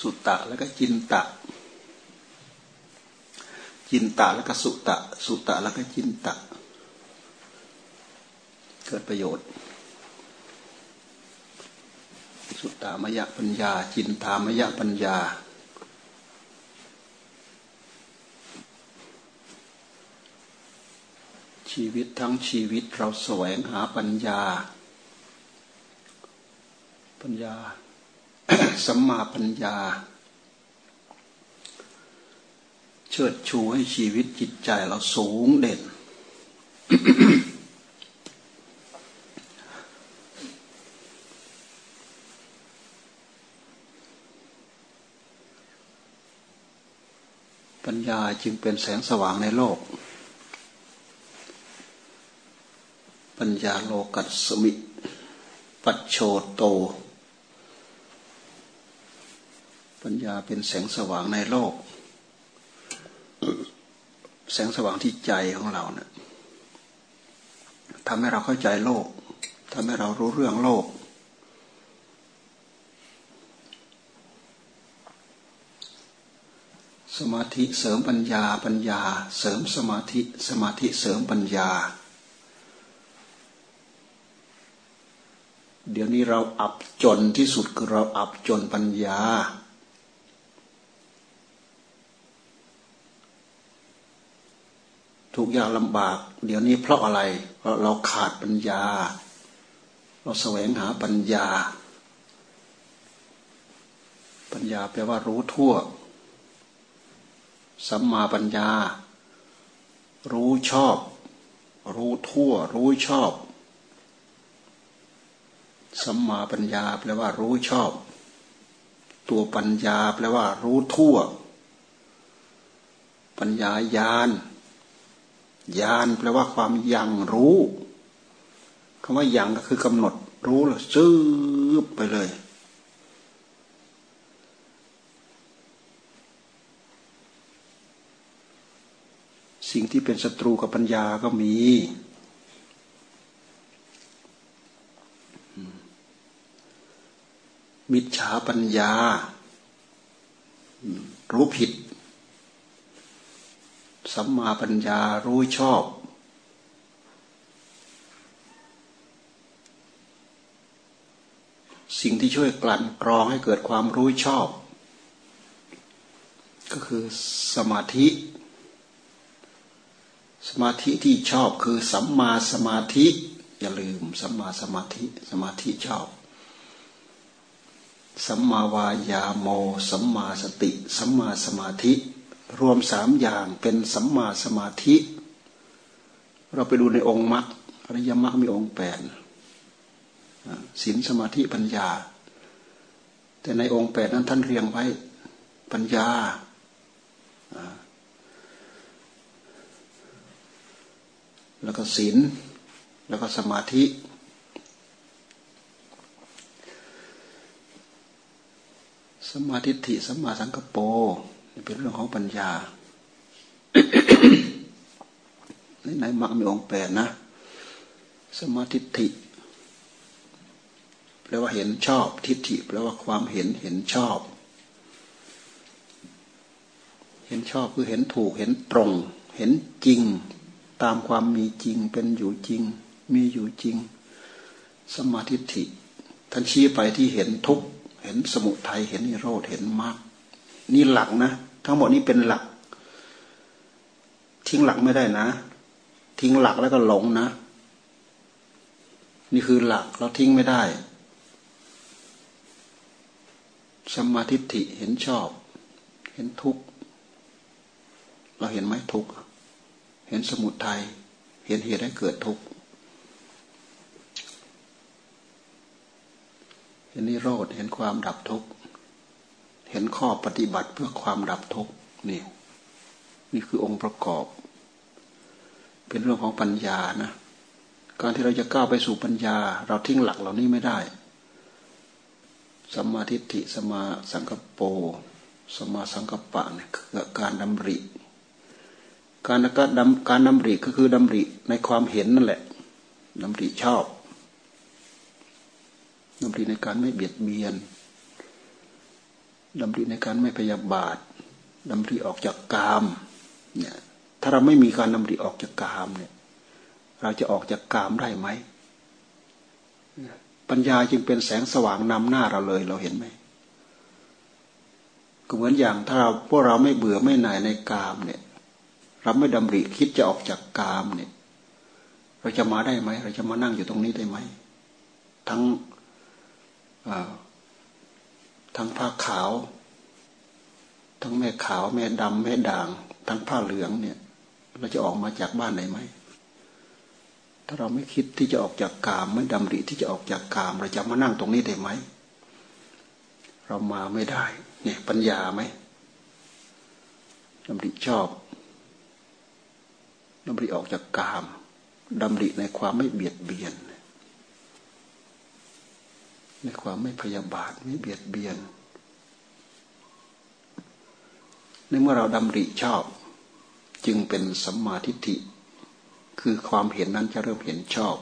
สุตตะแล้วก็จินตะ จินตะแล้วก็สุตะ สุตะแล้วก็จินตะ เกิดประโยชน์ สุตตามยะปัญญา จินตามยะปัญญา ชีวิตทั้งชีวิตเราแสวงหาปัญญา ปัญญา สัมมาปัญญา เชิดชูให้ชีวิตจิตใจเราสูงเด่น ปัญญาจึงเป็นแสงสว่างในโลก ปัญญาโลกัสมิ ปัจโชโต ปัญญาเป็นแสงสว่างในโลก แสงสว่างที่ใจของเราเนะี่ยทำให้เราเข้าใจโลกทำให้เรารู้เรื่องโลก สมาธิเสริมปัญญาปัญญา เสริมสมาธิสมาธิเสริมปัญญา เดี๋ยวนี้เราอับจนที่สุดคือเราอับจนปัญญา ทุกอย่างลำบาก เดี๋ยวนี้เพราะอะไร เพราะเราขาดปัญญา เราแสวงหาปัญญา ปัญญาแปลว่ารู้ทั่ว สัมมาปัญญา รู้ชอบ รู้ทั่ว รู้ชอบ สัมมาปัญญาแปลว่ารู้ชอบ ตัวปัญญาแปลว่ารู้ทั่วปัญญายาน ญาณแปลว่าความยังรู้คำว่ายังก็คือกำหนดรู้แล้วซื้อไปเลย สิ่งที่เป็นศัตรูกับปัญญาก็มีมิจฉาปัญญา รู้ผิด สัมมาปัญญารู้ชอบ สิ่งที่ช่วยกลั่นกรองให้เกิดความรู้ชอบ ก็คือสมาธิ สมาธิที่ชอบคือสัมมาสมาธิ อย่าลืมสัมมาสมาธิสมาธิชอบสัมมาวายาโม สัมมาสติ สัมมาสมาธิ รวมสามอย่างเป็นสัมมาสมาธิ เราไปดูในองค์มรรคอริยมรรคมีองค์แปดศีลสมาธิปัญญา แต่ในองค์แปดนั้นท่านเรียงไว้ปัญญา แล้วก็ศีลแล้วก็สมาธิ สมาธิิสมาสังกปร เป็นเรื่องของปัญญาในไหนมักมีองค์แปดนะ สมาธิิแปลว่าเห็นชอบ ทิฏฐิแปลว่าความเห็นเห็นชอบ เห็นชอบคือเห็นถูกเห็นตรง เห็นจริง ตามความมีจริงเป็นอยู่จริง มีอยู่จริง สมาธิิท่านชี้ไปที่เห็นทุกเห็นสมุทัยเห็นนิโรธเห็นมรรคนี่หลักนะ ทั้งหมดนี้เป็นหลัก ทิ้งหลักไม่ได้นะ ทิ้งหลักแล้วก็หลงนะ นี่คือหลักเราทิ้งไม่ได้สมาธิิเห็นชอบ เห็นทุกข์เราเห็นไหมทุกข์เห็นสมุทัยเห็นเหตุให้เกิดทุกข์เห็นนิโรธเห็นความดับทุกข์ เห็นข้อปฏิบัติเพื่อความดับทุกข์นี่นี่คือองค์ประกอบ เป็นเรื่องของปัญญานะการที่เราจะก้าวไปสู่ปัญญา เราทิ้งหลักเหล่านี้ไม่ได้สัมมาทิฏฐิสัมมาสังกปรสัมมาสังกปะเนี่ยคือการดำริ การการดำการดำริก็คือดำริในความเห็นนั่นแหละดำริชอบดำริในการไม่เบียดเบียน ดำริในการไม่พยาบาทดำริออกจากกามเนี่ยถ้าเราไม่มีการดำริออกจากกามเนี่ย เราจะออกจากกามได้ไหมปัญญาจึงเป็นแสงสว่างนำหน้าเราเลยเราเห็นไหมก็เหมือนอย่างถ้าเราพวกเราไม่เบื่อไม่หน่ายในกามเนี่ยเราไม่ดำริคิดจะออกจากกามเนี่ย เราจะมาได้ไหม เราจะมานั่งอยู่ตรงนี้ได้ไหม ทั้ง ทั้งผ้าขาว ทั้งแม่ขาว แม่ดำแม่ด่าง ทั้งผ้าเหลืองเนี่ย เราจะออกมาจากบ้านไหนไหมถ้าเราไม่คิดที่จะออกจากกาม ไม่ดำริที่จะออกจากกาม เราจะมานั่งตรงนี้ได้ไหม เรามาไม่ได้ เนี่ยปัญญาไหมดำริชอบดำริออกจากกามดำริในความไม่เบียดเบียน ในความไม่พยาบาทไม่เบียดเบียน ในเมื่อเราดำริชอบ จึงเป็นสัมมาทิฏฐิ คือความเห็นนั้นจะเริ่มเห็นชอบ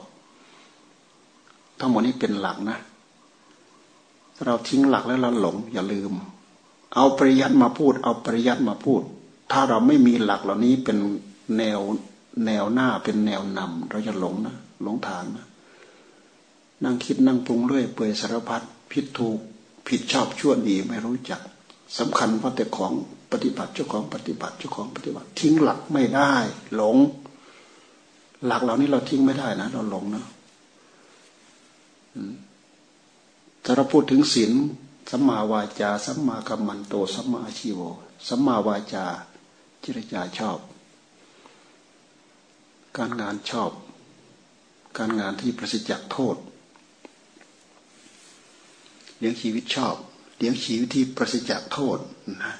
ทั้งหมดนี้เป็นหลักนะถ้าเราทิ้งหลักแล้วเราหลง อย่าลืม เอาปริยัติมาพูด เอาปริยัติมาพูด ถ้าเราไม่มีหลักเหล่านี้เป็นแนวแนวหน้าเป็นแนวนำเราจะหลงนะหลงทางนะ นั่งคิดนั่งปรุงเรื่อยเปื่อยสารพัดผิดถูกผิดชอบชั่วดีไม่รู้จักสำคัญว่าแต่ของปฏิบัติเจ้าของปฏิบัติเจ้าของปฏิบัติ ทิ้งหลักไม่ได้ หลง หลักเหล่านี้เราทิ้งไม่ได้นะ เราหลงนะถ้าเราพูดถึงศีลสัมมาวาจาสัมมากัมมันโตสัมมาอาชีโวสัมมาวาจาจิรจาชอบ การงานชอบ การงานที่ประสิทธิ์จากโทษ เลี้ยงชีวิตชอบ เลี้ยงชีวิตที่ประสิจากโทษนะ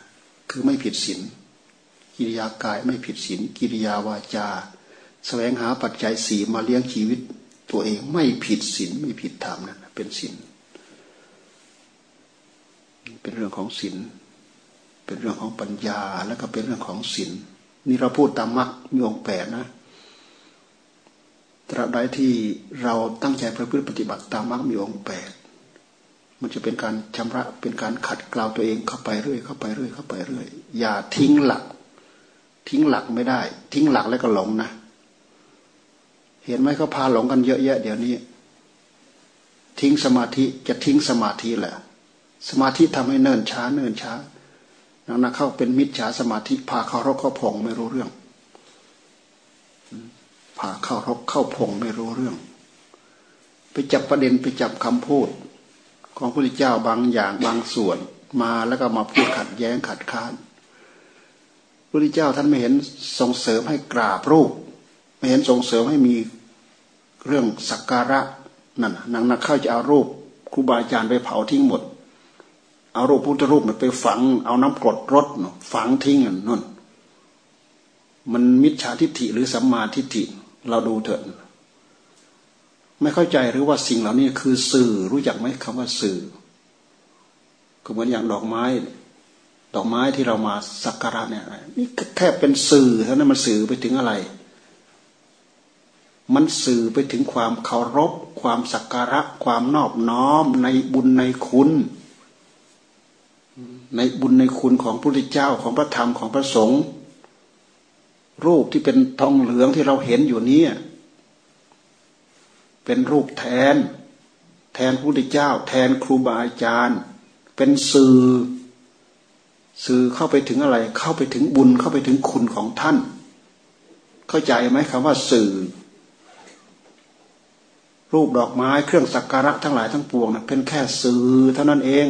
คือไม่ผิดศีลกิริยากายไม่ผิดศีลกิริยาวาจาแสวงหาปัจจัยสีมาเลี้ยงชีวิต ตัวเองไม่ผิดศีลไม่ผิดธรรมนั่นเป็นศีลเป็นเรื่องของศีลเป็นเรื่องของปัญญาแล้วก็เป็นเรื่องของศีลนี่เราพูดตามมรรคมีองแปดนะตราบใดที่เราตั้งใจประพฤติปฏิบัติตามมรรคมีองแปด มันจะเป็นการชำระเป็นการขัดเกลาตัวเองเข้าไปเรื่อยเข้าไปเรื่อยเข้าไปเรื่อยอย่าทิ้งหลัก ทิ้งหลักไม่ได้ ทิ้งหลักแล้วก็หลงนะเห็นไหมเขาพาหลงกันเยอะแยะเดี๋ยวนี้ ทิ้งสมาธิจะทิ้งสมาธิแหละ สมาธิทำให้เนิ่นช้าเนิ่นช้านักนักเข้าเป็นมิจฉาสมาธิพาเขารกเขาพองไม่รู้เรื่องพาเข้ารกเข้าพงไม่รู้เรื่อง ไปจับประเด็นไปจับคำพูด ของพระพุทธเจ้าบางอย่างบางส่วนมาแล้วก็มาพูดขัดแย้งขัดข้านพระพุทธเจ้าท่านไม่เห็นส่งเสริมให้กราบรูป ไม่เห็นส่งเสริมให้มีเรื่องสักการะนั่นนังนักเข้าจะเอารูปครูบาอาจารย์ไปเผาทิ้งหมด เอารูปพุทธรูปไปฝัง เอาน้ำกรดรถฝังทิ้งนั่นมันมิจฉาทิฏฐิหรือสัมมาทิฏฐิเราดูเถิด ไม่เข้าใจหรือว่าสิ่งเหล่านี้คือสื่อรู้จักไหมคำว่าสื่อ ก็เหมือนอย่างดอกไม้ ดอกไม้ที่เรามาสักการะเนี่ยนี่แค่เป็นสื่อเท่านั้นมันสื่อไปถึงอะไร มันสื่อไปถึงความเคารพ ความสักการะ ความนอบน้อมในบุญในคุณ ในบุญในคุณของพระพุทธเจ้าของพระธรรมของพระสงฆ์รูปที่เป็นทองเหลืองที่เราเห็นอยู่นี้ เป็นรูปแทน แทนพระพุทธเจ้า แทนครูบาอาจารย์ เป็นสื่อ สื่อเข้าไปถึงอะไร เข้าไปถึงบุญเข้าไปถึงคุณของท่าน เข้าใจไหมคำว่าสื่อ รูปดอกไม้เครื่องสักการะทั้งหลายทั้งปวงนะเป็นแค่สื่อเท่านั้นเอง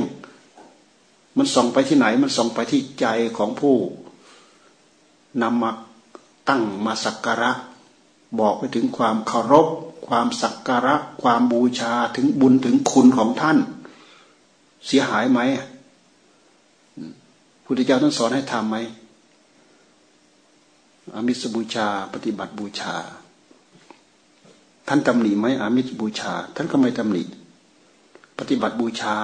มันส่องไปที่ไหนมันส่องไปที่ใจของผู้นำมาตั้งมาสักการะ บอกไปถึงความเคารพ ความสักการะ ความบูชาถึงบุญถึงคุณของท่าน เสียหายไหมพุทธเจ้าท่านสอนให้ทำไหมอามิสบูชา ปฏิบัติบูชา ท่านตำหนิไหมอามิสบูชา ท่านก็ไม่ตำหนิปฏิบัติบูชา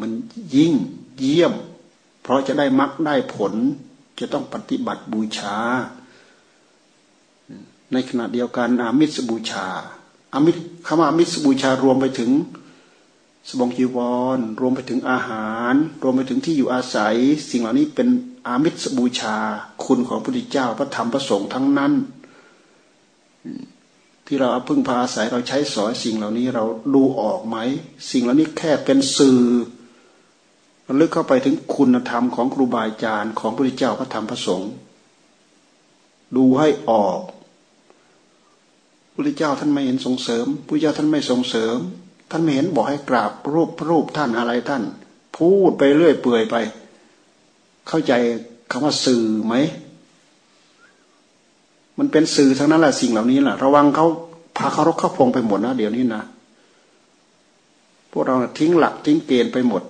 มันยิ่งเยี่ยม เพราะจะได้มรรคได้ผล จะต้องปฏิบัติบูชา ในขณะเดียวกันอามิสบูชาอามิสคำว่าอามิสบูชารวมไปถึงสบงจีวร รวมไปถึงอาหาร รวมไปถึงที่อยู่อาศัย สิ่งเหล่านี้เป็นอามิสบูชา คุณของพระพุทธเจ้าพระธรรมพระสงฆ์ทั้งนั้น ที่เราพึ่งพาอาศัยเราใช้สอยสิ่งเหล่านี้เราดูออกไหม สิ่งเหล่านี้แค่เป็นสื่อมันลึกเข้าไปถึงคุณธรรมของครูบาอาจารย์ของพระพุทธเจ้าพระธรรมพระสงฆ์ดูให้ออก พระเจ้าท่านไม่เห็นส่งเสริมพระเจ้าท่านไม่ส่งเสริม ท่านไม่เห็นบอกให้กราบรูปรูปท่านอะไรท่าน พูดไปเรื่อยเปื่อยไป เข้าใจคำว่าสื่อไหมมันเป็นสื่อทั้งนั้นแหละสิ่งเหล่านี้แหละระวังเขาพาเขารกเข้าพงไปหมดนะเดี๋ยวนี้นะพวกเราทิ้งหลักทิ้งเกณฑ์ไปหมด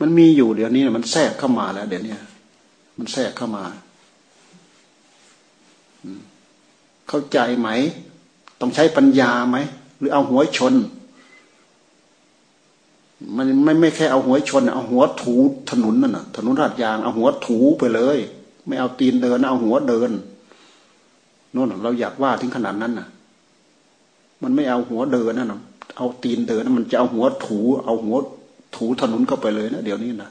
มันมีอยู่เดี๋ยวนี้มันแทรกเข้ามาแล้ว เดี๋ยวนี้มันแทรกเข้ามา เข้าใจไหม ต้องใช้ปัญญาไหม หรือเอาหัวชน มันไม่ไม่แค่เอาหัวชน เอาหัวถูถนนนั่นน่ะ ถนนราดยาง เอาหัวถูไปเลย ไม่เอาตีนเดิน เอาหัวเดินนู่นเราอยากว่าถึงขนาดนั้นน่ะ มันไม่เอาหัวเดินนั่นน่ะเอาตีนเดินมันจะเอาหัวถู เอาหัวถูถนนเข้าไปเลยนะเดี๋ยวนี้นะ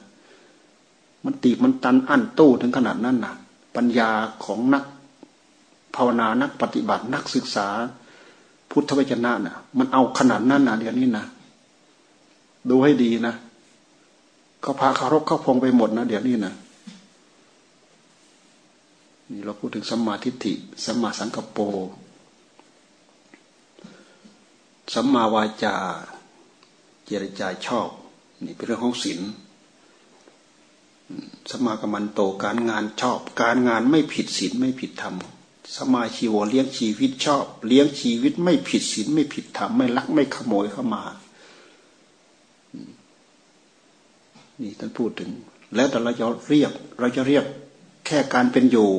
มันตีมันตันอั้นตู้ถึงขนาดนั้นน่ะปัญญาของนัก ภาวนานักปฏิบัตินักศึกษา พุทธวจนะน่ะ มันเอาขนาดนั้นนะเดี๋ยวนี้นะดูให้ดีนะเขาพาคารพเข้าพงไปหมดนะเดี๋ยวนี้นะนี่เราพูดถึงสัมมาทิฏฐิสัมมาสังกปรสัมมาวาจา เจริญาชอบ นี่เป็นเรื่องของศีลสัมากรรมันโตการงานชอบ การงานไม่ผิดศีลไม่ผิดธรรม สมาชีวเลี้ยงชีวิตชอบ เลี้ยงชีวิตไม่ผิดศีลไม่ผิดธรรมไม่ลักไม่ขโมยเข้ามา นี่ท่านพูดถึง แล้วแต่เราจะเรียก เราจะเรียกแค่การเป็นอยู่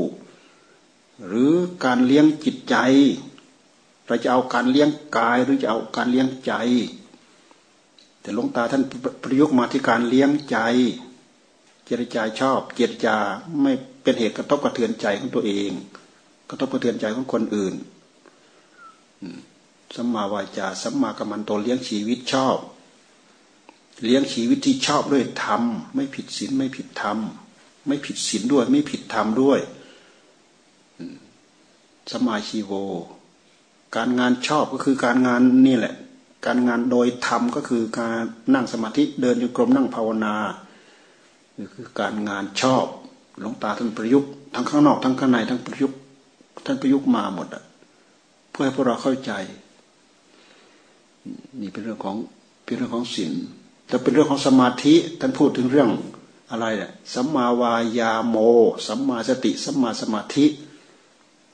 หรือการเลี้ยงจิตใจ เราจะเอาการเลี้ยงกายหรือจะเอาการเลี้ยงใจ แต่หลวงตาท่านประยุกต์มาที่การเลี้ยงใจ เจรจาชอบ เจรจาไม่เป็นเหตุกระทบกระเทือนใจของตัวเอง ก็ต้องกระเทือนใจของคนอื่นสัมมาวาจาสัมมากัมมันโตเลี้ยงชีวิตชอบ เลี้ยงชีวิตที่ชอบด้วยธรรม ไม่ผิดศีลไม่ผิดธรรม ไม่ผิดศีลด้วย ไม่ผิดธรรมด้วยสมาชีโว การงานชอบก็คือการงานนี่แหละ การงานโดยธรรมก็คือการนั่งสมาธิเดินอยู่กรมนั่งภาวนาคือการงานชอบ หลวงตาท่านประยุกต์ทั้งข้างนอกทั้งข้างในทั้งประยุกต์ ท่านประยุกต์มาหมดอะเพื่อให้พวกเราเข้าใจ นี่เป็นเรื่องของเป็นเรื่องของศีลแต่เป็นเรื่องของสมาธิท่านพูดถึงเรื่องอะไรเนี่ยสัมมาวายาโมสัมมาสติสัมมาสมาธิ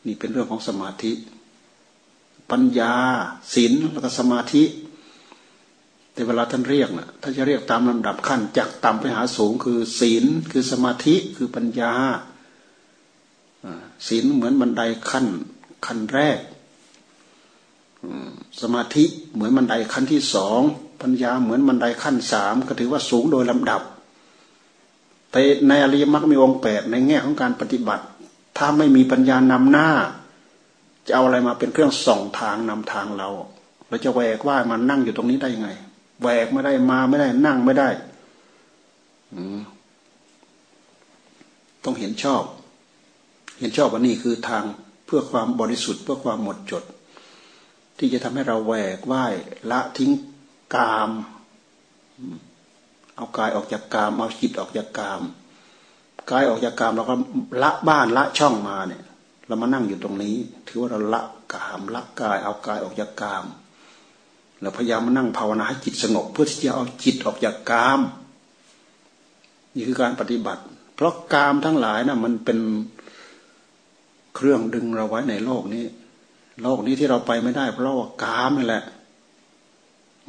นี่เป็นเรื่องของสมาธิ ปัญญาศีลแล้วก็สมาธิ แต่เวลาท่านเรียกนะท่านจะเรียกตามลำดับขั้นจากต่ำไปหาสูงคือศีลคือสมาธิคือปัญญา ศีลเหมือนบันไดขั้นขั้นแรกสมาธิเหมือนบันไดขั้นที่สองปัญญาเหมือนบันไดขั้นสามก็ถือว่าสูงโดยลำดับ แต่ในอริยมรรคมีองค์แปดในแง่ของการปฏิบัติ ถ้าไม่มีปัญญานำหน้า จะเอาอะไรมาเป็นเครื่องส่องทางนำทางเรา เราจะแหวกว่ามันนั่งอยู่ตรงนี้ได้ยังไงแหวกไม่ได้มาไม่ได้นั่งไม่ได้ต้องเห็นชอบ เห็นชอบว่านี่คือทางเพื่อความบริสุทธิ์เพื่อความหมดจด ที่จะทำให้เราแหวกว่ายละทิ้งกาม เอากายออกจากกาม เอาจิตออกจากกามกายออกจากกามเราก็ละบ้านละช่องมาเนี่ยเรามานั่งอยู่ตรงนี้ ถือว่าเราละกามละกาย เอากายออกจากกามเราพยายามมานั่งภาวนาให้จิตสงบ เพื่อที่จะเอาจิตออกจากกาม นี่คือการปฏิบัติ เพราะกามทั้งหลายนะ่ะมันเป็น เครื่องดึงเราไว้ในโลกนี้ โลกนี้ที่เราไปไม่ได้เพราะว่ากามนี่แหละ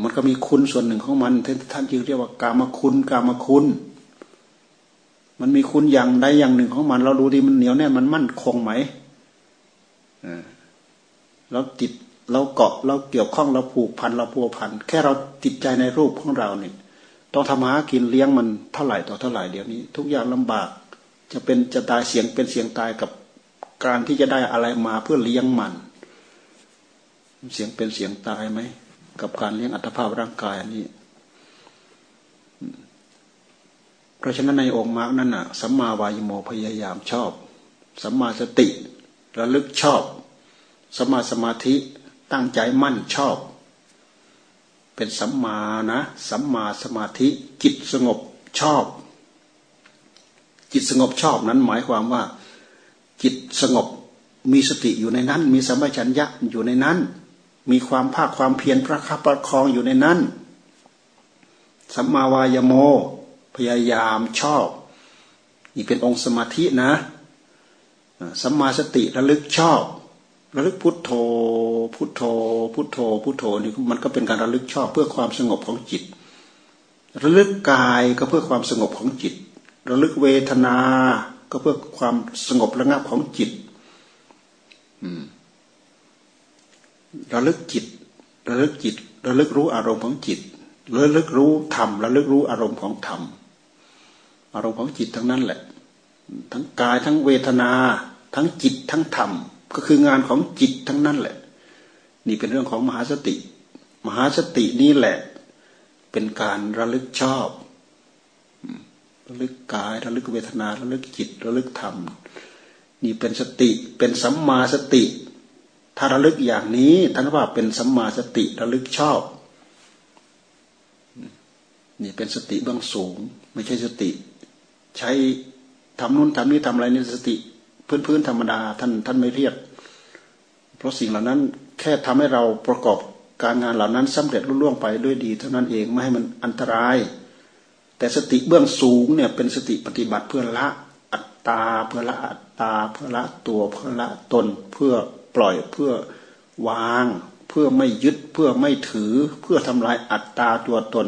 มันก็มีคุณส่วนหนึ่งของมันท่านจึงเรียกว่ากามคุณกามคุณ มันมีคุณอย่างใดอย่างหนึ่งของมัน เราดูดีมันเหนียวแน่นมันมั่นคงไหมเราติดเราเกาะเราเกี่ยวข้องเราผูกพันเราพัวพันแค่เราติดใจในรูปของเราเนี่ยต้องทำหากินเลี้ยงมันเท่าไหร่ต่อเท่าไหร่เดี๋ยวนี้ ทุกอย่างลำบาก จะเป็นจะตายเสียงเป็นเสียงตายกับ การที่จะได้อะไรมาเพื่อเลี้ยงมัน เสียงเป็นเสียงตายไหม กับการเลี้ยงอัตภาพร่างกายอันนี้ เพราะฉะนั้นในองค์มรรคนั้นน่ะสัมมาวายโมพยายามชอบสัมมาสติระลึกชอบสัมมาสมาธิตั้งใจมั่นชอบ เป็นสัมมานะสัมมาสมาธิจิตสงบชอบ จิตสงบชอบนั้นหมายความว่า จิตสงบมีสติอยู่ในนั้น มีสัมปชัญญะอยู่ในนั้น มีความภาคความเพียรประคับประคองอยู่ในนั้นสัมมาวายโม พยายามชอบนี่เป็นองค์สมาธินะสัมมาสติระลึกชอบ ระลึกพุทโธ พุทโธ พุทโธ พุทโธนี่มันก็เป็นการระลึกชอบเพื่อความสงบของจิต ระลึกกายก็เพื่อความสงบของจิต ระลึกเวทนา ก็เพื่อความสงบระงับของจิตระลึกจิต ระลึกจิต ระลึกรู้อารมณ์ของจิต ระลึกรู้ธรรม ระลึกรู้อารมณ์ของธรรม อารมณ์ของจิตทั้งนั้นแหละ ทั้งกายทั้งเวทนา ทั้งจิตทั้งธรรม ก็คืองานของจิตทั้งนั้นแหละ นี่เป็นเรื่องของมหาสติ มหาสตินี่แหละ เป็นการระลึกชอบ ระลึกกายระลึกเวทนาระลึกจิตระลึกธรรม นี่เป็นสติเป็นสัมมาสติ ถ้าระลึกอย่างนี้ท่านว่าเป็นสัมมาสติระลึกชอบ นี่เป็นสติเบื้องสูง ไม่ใช่สติ ใช้ทำนู่นทำนี้ทำอะไรนี่สติ พื้นพื้นธรรมดาท่านท่านไม่เรียก เพราะสิ่งเหล่านั้นแค่ทำให้เราประกอบการงานเหล่านั้นสำเร็จรุ่ล่วงไปด้วยดี เท่านั้นเองไม่ให้มันอันตราย แต่สติเบื้องสูงเนี่ยเป็นสติปฏิบัติเพื่อละอัตตาเพื่อละอัตตาเพื่อละตัวเพื่อละตนเพื่อปล่อยเพื่อวาง เพื่อไม่ยึดเพื่อไม่ถือ เพื่อทำลายอัตตาตัวตน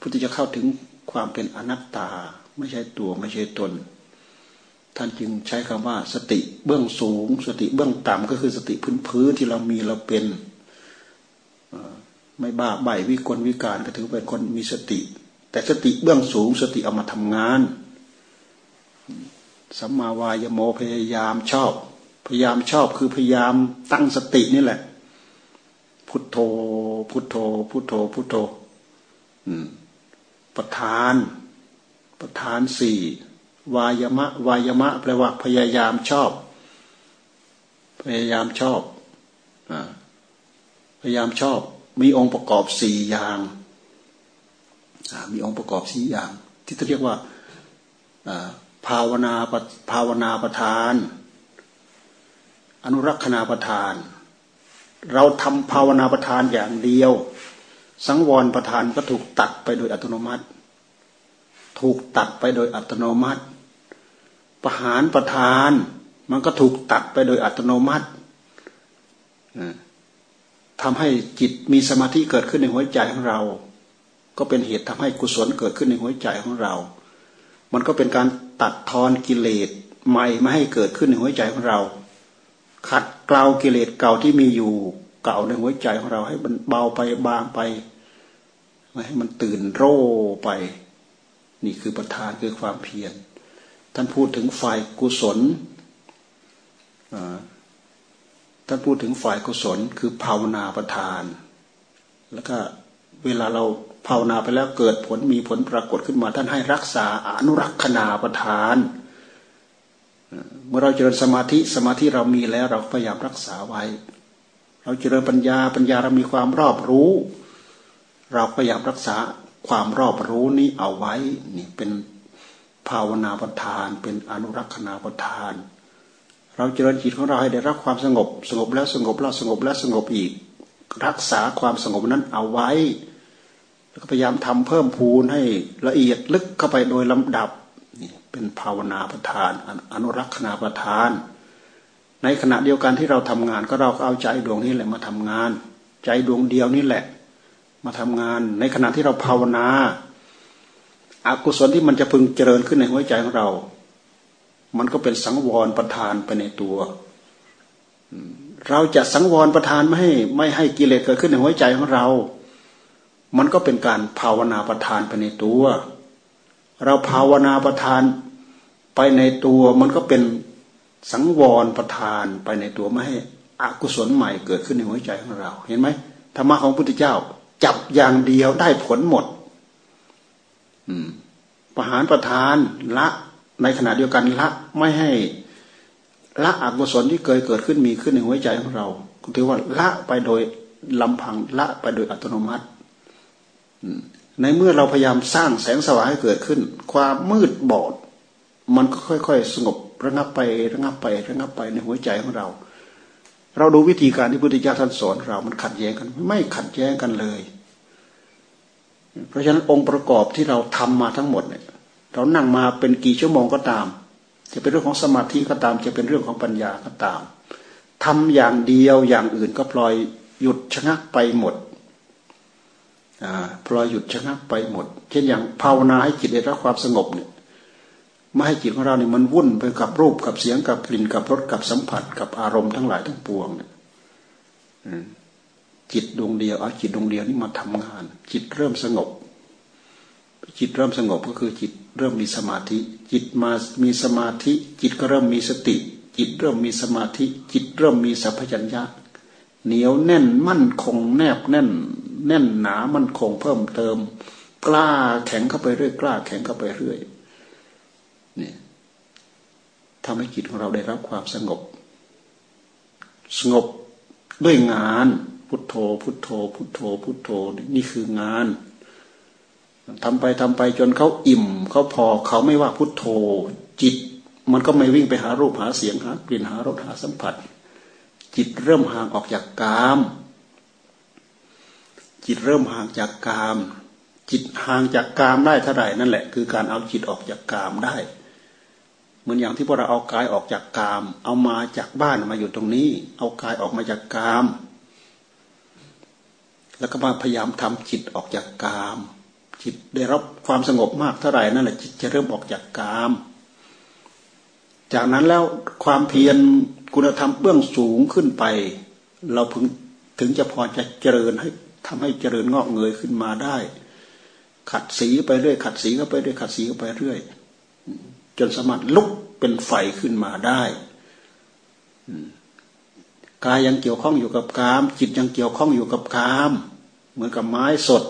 พุทธจะเข้าถึงความเป็นอนัตตาไม่ใช่ตัวไม่ใช่ตน ท่านจึงใช้คำว่าสติเบื้องสูง สติเบื้องต่ำก็คือสติพื้นพื้นที่เรามีเราเป็นไม่บ้าใบวิกลวิการก็ถือเป็นคนมีสติ แต่สติเบื้องสูงสติเอามาทำงานสัมมาวายโมพยายามชอบ พยายามชอบคือพยายามตั้งสตินี่แหละ พุทโธ พุทโธ พุทโธ พุทโธประธาน ประธานสี่วายมะ วายมะ แปลว่า พยายามชอบ พยายามชอบอพยายามชอบ มีองค์ประกอบสี่อย่าง มีองค์ประกอบสี่อย่าง ที่จะเรียกว่าภาวนาภาวนาประทาน อนุรักษณาประทาน เราทำภาวนาประทานอย่างเดียว สังวรประทานก็ถูกตัดไปโดยอัตโนมัติ ถูกตัดไปโดยอัตโนมัติ ประหารประทานมันก็ถูกตัดไปโดยอัตโนมัติทำให้จิตมีสมาธิเกิดขึ้นในหัวใจของเรา ก็เป็นเหตุทำให้กุศลเกิดขึ้นในหัวใจของเรา มันก็เป็นการตัดทอนกิเลสใหม่ไม่ให้เกิดขึ้นในหัวใจของเรา ขัดเกลากิเลสเก่าที่มีอยู่เก่าในหัวใจของเราให้มันเบาไปบางไปไม่ให้มันตื่นโร่ไป นี่คือประธานคือความเพียรท่านพูดถึงฝ่ายกุศลท่านพูดถึงฝ่ายกุศลคือภาวนาประทาน แล้วก็เวลาเรา ภาวนาไปแล้วเกิดผลมีผลปรากฏขึ้นมา ท่านให้รักษาอนุรักษณาประทาน เมื่อเราเจริญสมาธิสมาธิเรามีแล้วเราพยายามรักษาไว้ เราเจริญปัญญาปัญญาเรามีความรอบรู้ เราพยายามรักษาความรอบรู้นี้เอาไว้นี่เป็นภาวนาประทาน เป็นอนุรักษณาประทาน เราเจริญจิตของเราให้ได้รับความสงบ สงบแล้วสงบแล้วสงบแล้วสงบอีก รักษาความสงบนั้นเอาไว้ แล้วก็พยายามทำเพิ่มพูนให้ละเอียดลึกเข้าไปโดยลำดับนี่เป็นภาวนาประทาน อนุรักษณาประทาน ในขณะเดียวกันที่เราทำงานก็เราก็เอาใจดวงนี้แหละมาทำงาน ใจดวงเดียวนี่แหละ มาทำงาน ในขณะที่เราภาวนาอากุศลที่มันจะพึงเจริญขึ้นในหัวใจของเรา มันก็เป็นสังวรประทานไปในตัวเราจะสังวรประทานไม่ให้ไม่ให้กิเลสเกิดขึ้นในหัวใจของเรา มันก็เป็นการภาวนาประทานไปในตัว เราภาวนาประทานไปในตัว มันก็เป็นสังวรประทานไปในตัวไม่ให้อกุศลใหม่เกิดขึ้นในหัวใจของเรา เห็นไหมธรรมะของพุทธเจ้า จับอย่างเดียวได้ผลหมด อืมประหารประทานละในขณะเดียวกันละไม่ให้ละอกุศลที่เคยเกิดขึ้นมีขึ้นในหัวใจของเราถือว่าละไปโดยลำพังละไปโดยอัตโนมัติ ในเมื่อเราพยายามสร้างแสงสว่างให้เกิดขึ้น ความมืดบอด มันก็ค่อย ๆ สงบ ระงับไประงับไประงับไปในหัวใจของเรา เราดูวิธีการที่พุทธเจ้าท่านสอนเรา มันขัดแย้งกัน ไม่ขัดแย้งกันเลย เพราะฉะนั้นองค์ประกอบที่เราทำมาทั้งหมดเนี่ยเรานั่งมาเป็นกี่ชั่วโมงก็ตาม จะเป็นเรื่องของสมาธิก็ตาม จะเป็นเรื่องของปัญญาก็ตามทำอย่างเดียวอย่างอื่นก็ปล่อยหยุดชะงักไปหมด พลอยหยุดชะงักไปหมด เช่นอย่างภาวนาให้จิตได้รับความสงบเนี่ยไม่ให้จิตของเราเนี่ยมันวุ่นไปกับรูปกับเสียงกับกลิ่นกับรสกับสัมผัส กับอารมณ์ทั้งหลายทั้งปวงเนี่ยจิตดวงเดียวเอาจิตดวงเดียวนี่มาทำงาน จิตเริ่มสงบ จิตเริ่มสงบก็คือจิตเริ่มมีสมาธิ จิตมามีสมาธิ จิตก็เริ่มมีสติ จิตเริ่มมีสมาธิ จิตเริ่มมีสัพพัญญะเหนียวแน่นมั่นคงแนบแน่น แน่นหนามันคงเพิ่มเติม กล้าแข็งเข้าไปเรื่อยกล้าแข็งเข้าไปเรื่อยนี่ทำให้จิตของเราได้รับความสงบ สงบด้วยงาน พุทโธ พุทโธ พุทโธ พุทโธนี่คืองานทำไปทำไปจนเขาอิ่มเขาพอเขาไม่ว่าพุทโธ จิต มันก็ไม่วิ่งไปหารูปหาเสียงหากลิ่นหารสหาสัมผัส จิตเริ่มห่างออกจากกาม จิตเริ่มห่างจากกาม จิตห่างจากกามได้เท่าไหร่นั่นแหละ คือการเอาจิตออกจากกามได้ เหมือนอย่างที่พวกเราเอากายออกจากกาม เอามาจากบ้านมาอยู่ตรงนี้ เอากายออกมาจากกาม แล้วก็มาพยายามทำจิตออกจากกาม จิตได้รับความสงบมากเท่าไหร่นั่นแหละ จิตจะเริ่มออกจากกาม จากนั้นแล้วความเพียรคุณธรรมเบื้องสูงขึ้นไป เราพึงถึงจะพอจะเจริญให้ ทำให้เจริญงอกเงยขึ้นมาได้ ขัดสีไปเรื่อย ขัดสีเข้าไปเรื่อยขัดสีเข้าไปเรื่อย จนสามารถลุกเป็นไฟขึ้นมาได้กายยังเกี่ยวข้องอยู่กับกาม จิตยังเกี่ยวข้องอยู่กับกาม เหมือนกับไม้สด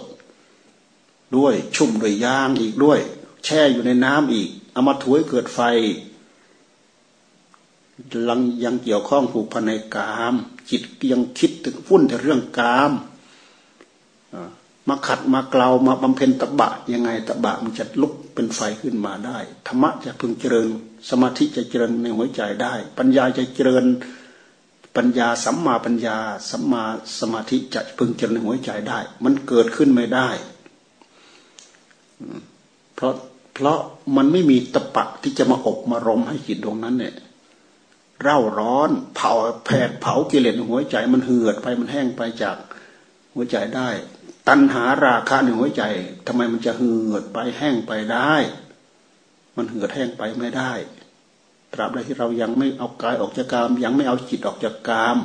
ด้วยชุ่มด้วยยางอีกด้วย แช่อยู่ในน้ำอีกเอามาถวยเกิดไฟยังยังเกี่ยวข้องผูกพันในกาม จิตยังคิดถึงฟุ้นแต่เรื่องกาม มาขัดมาเกลามาบำเพ็ญตบะยังไงตบะมันจะลุกเป็นไฟขึ้นมาได้ธรรมะจะพึงเจริญ สมาธิจะเจริญในหัวใจได้ ปัญญาจะเจริญปัญญาสัมมาปัญญาสัมมาสมาธิจะพึงเจริญในหัวใจได้ มันเกิดขึ้นไม่ได้ เพราะเพราะมันไม่มีตะปะที่จะมาอบมารมให้จิตดวงนั้นเนี่ยเร่าร้อนเผาแผดเผากิเลสหัวใจ มันเหือดไปมันแห้งไปจากหัวใจได้ ตัณหาราคะในหัวใจทำไมมันจะเหือดไปแห้งไปได้ มันเหือดแห้งไปไม่ได้ ตราบใดที่เรายังไม่เอากายออกจากกาม ยังไม่เอาจิตออกจากกาม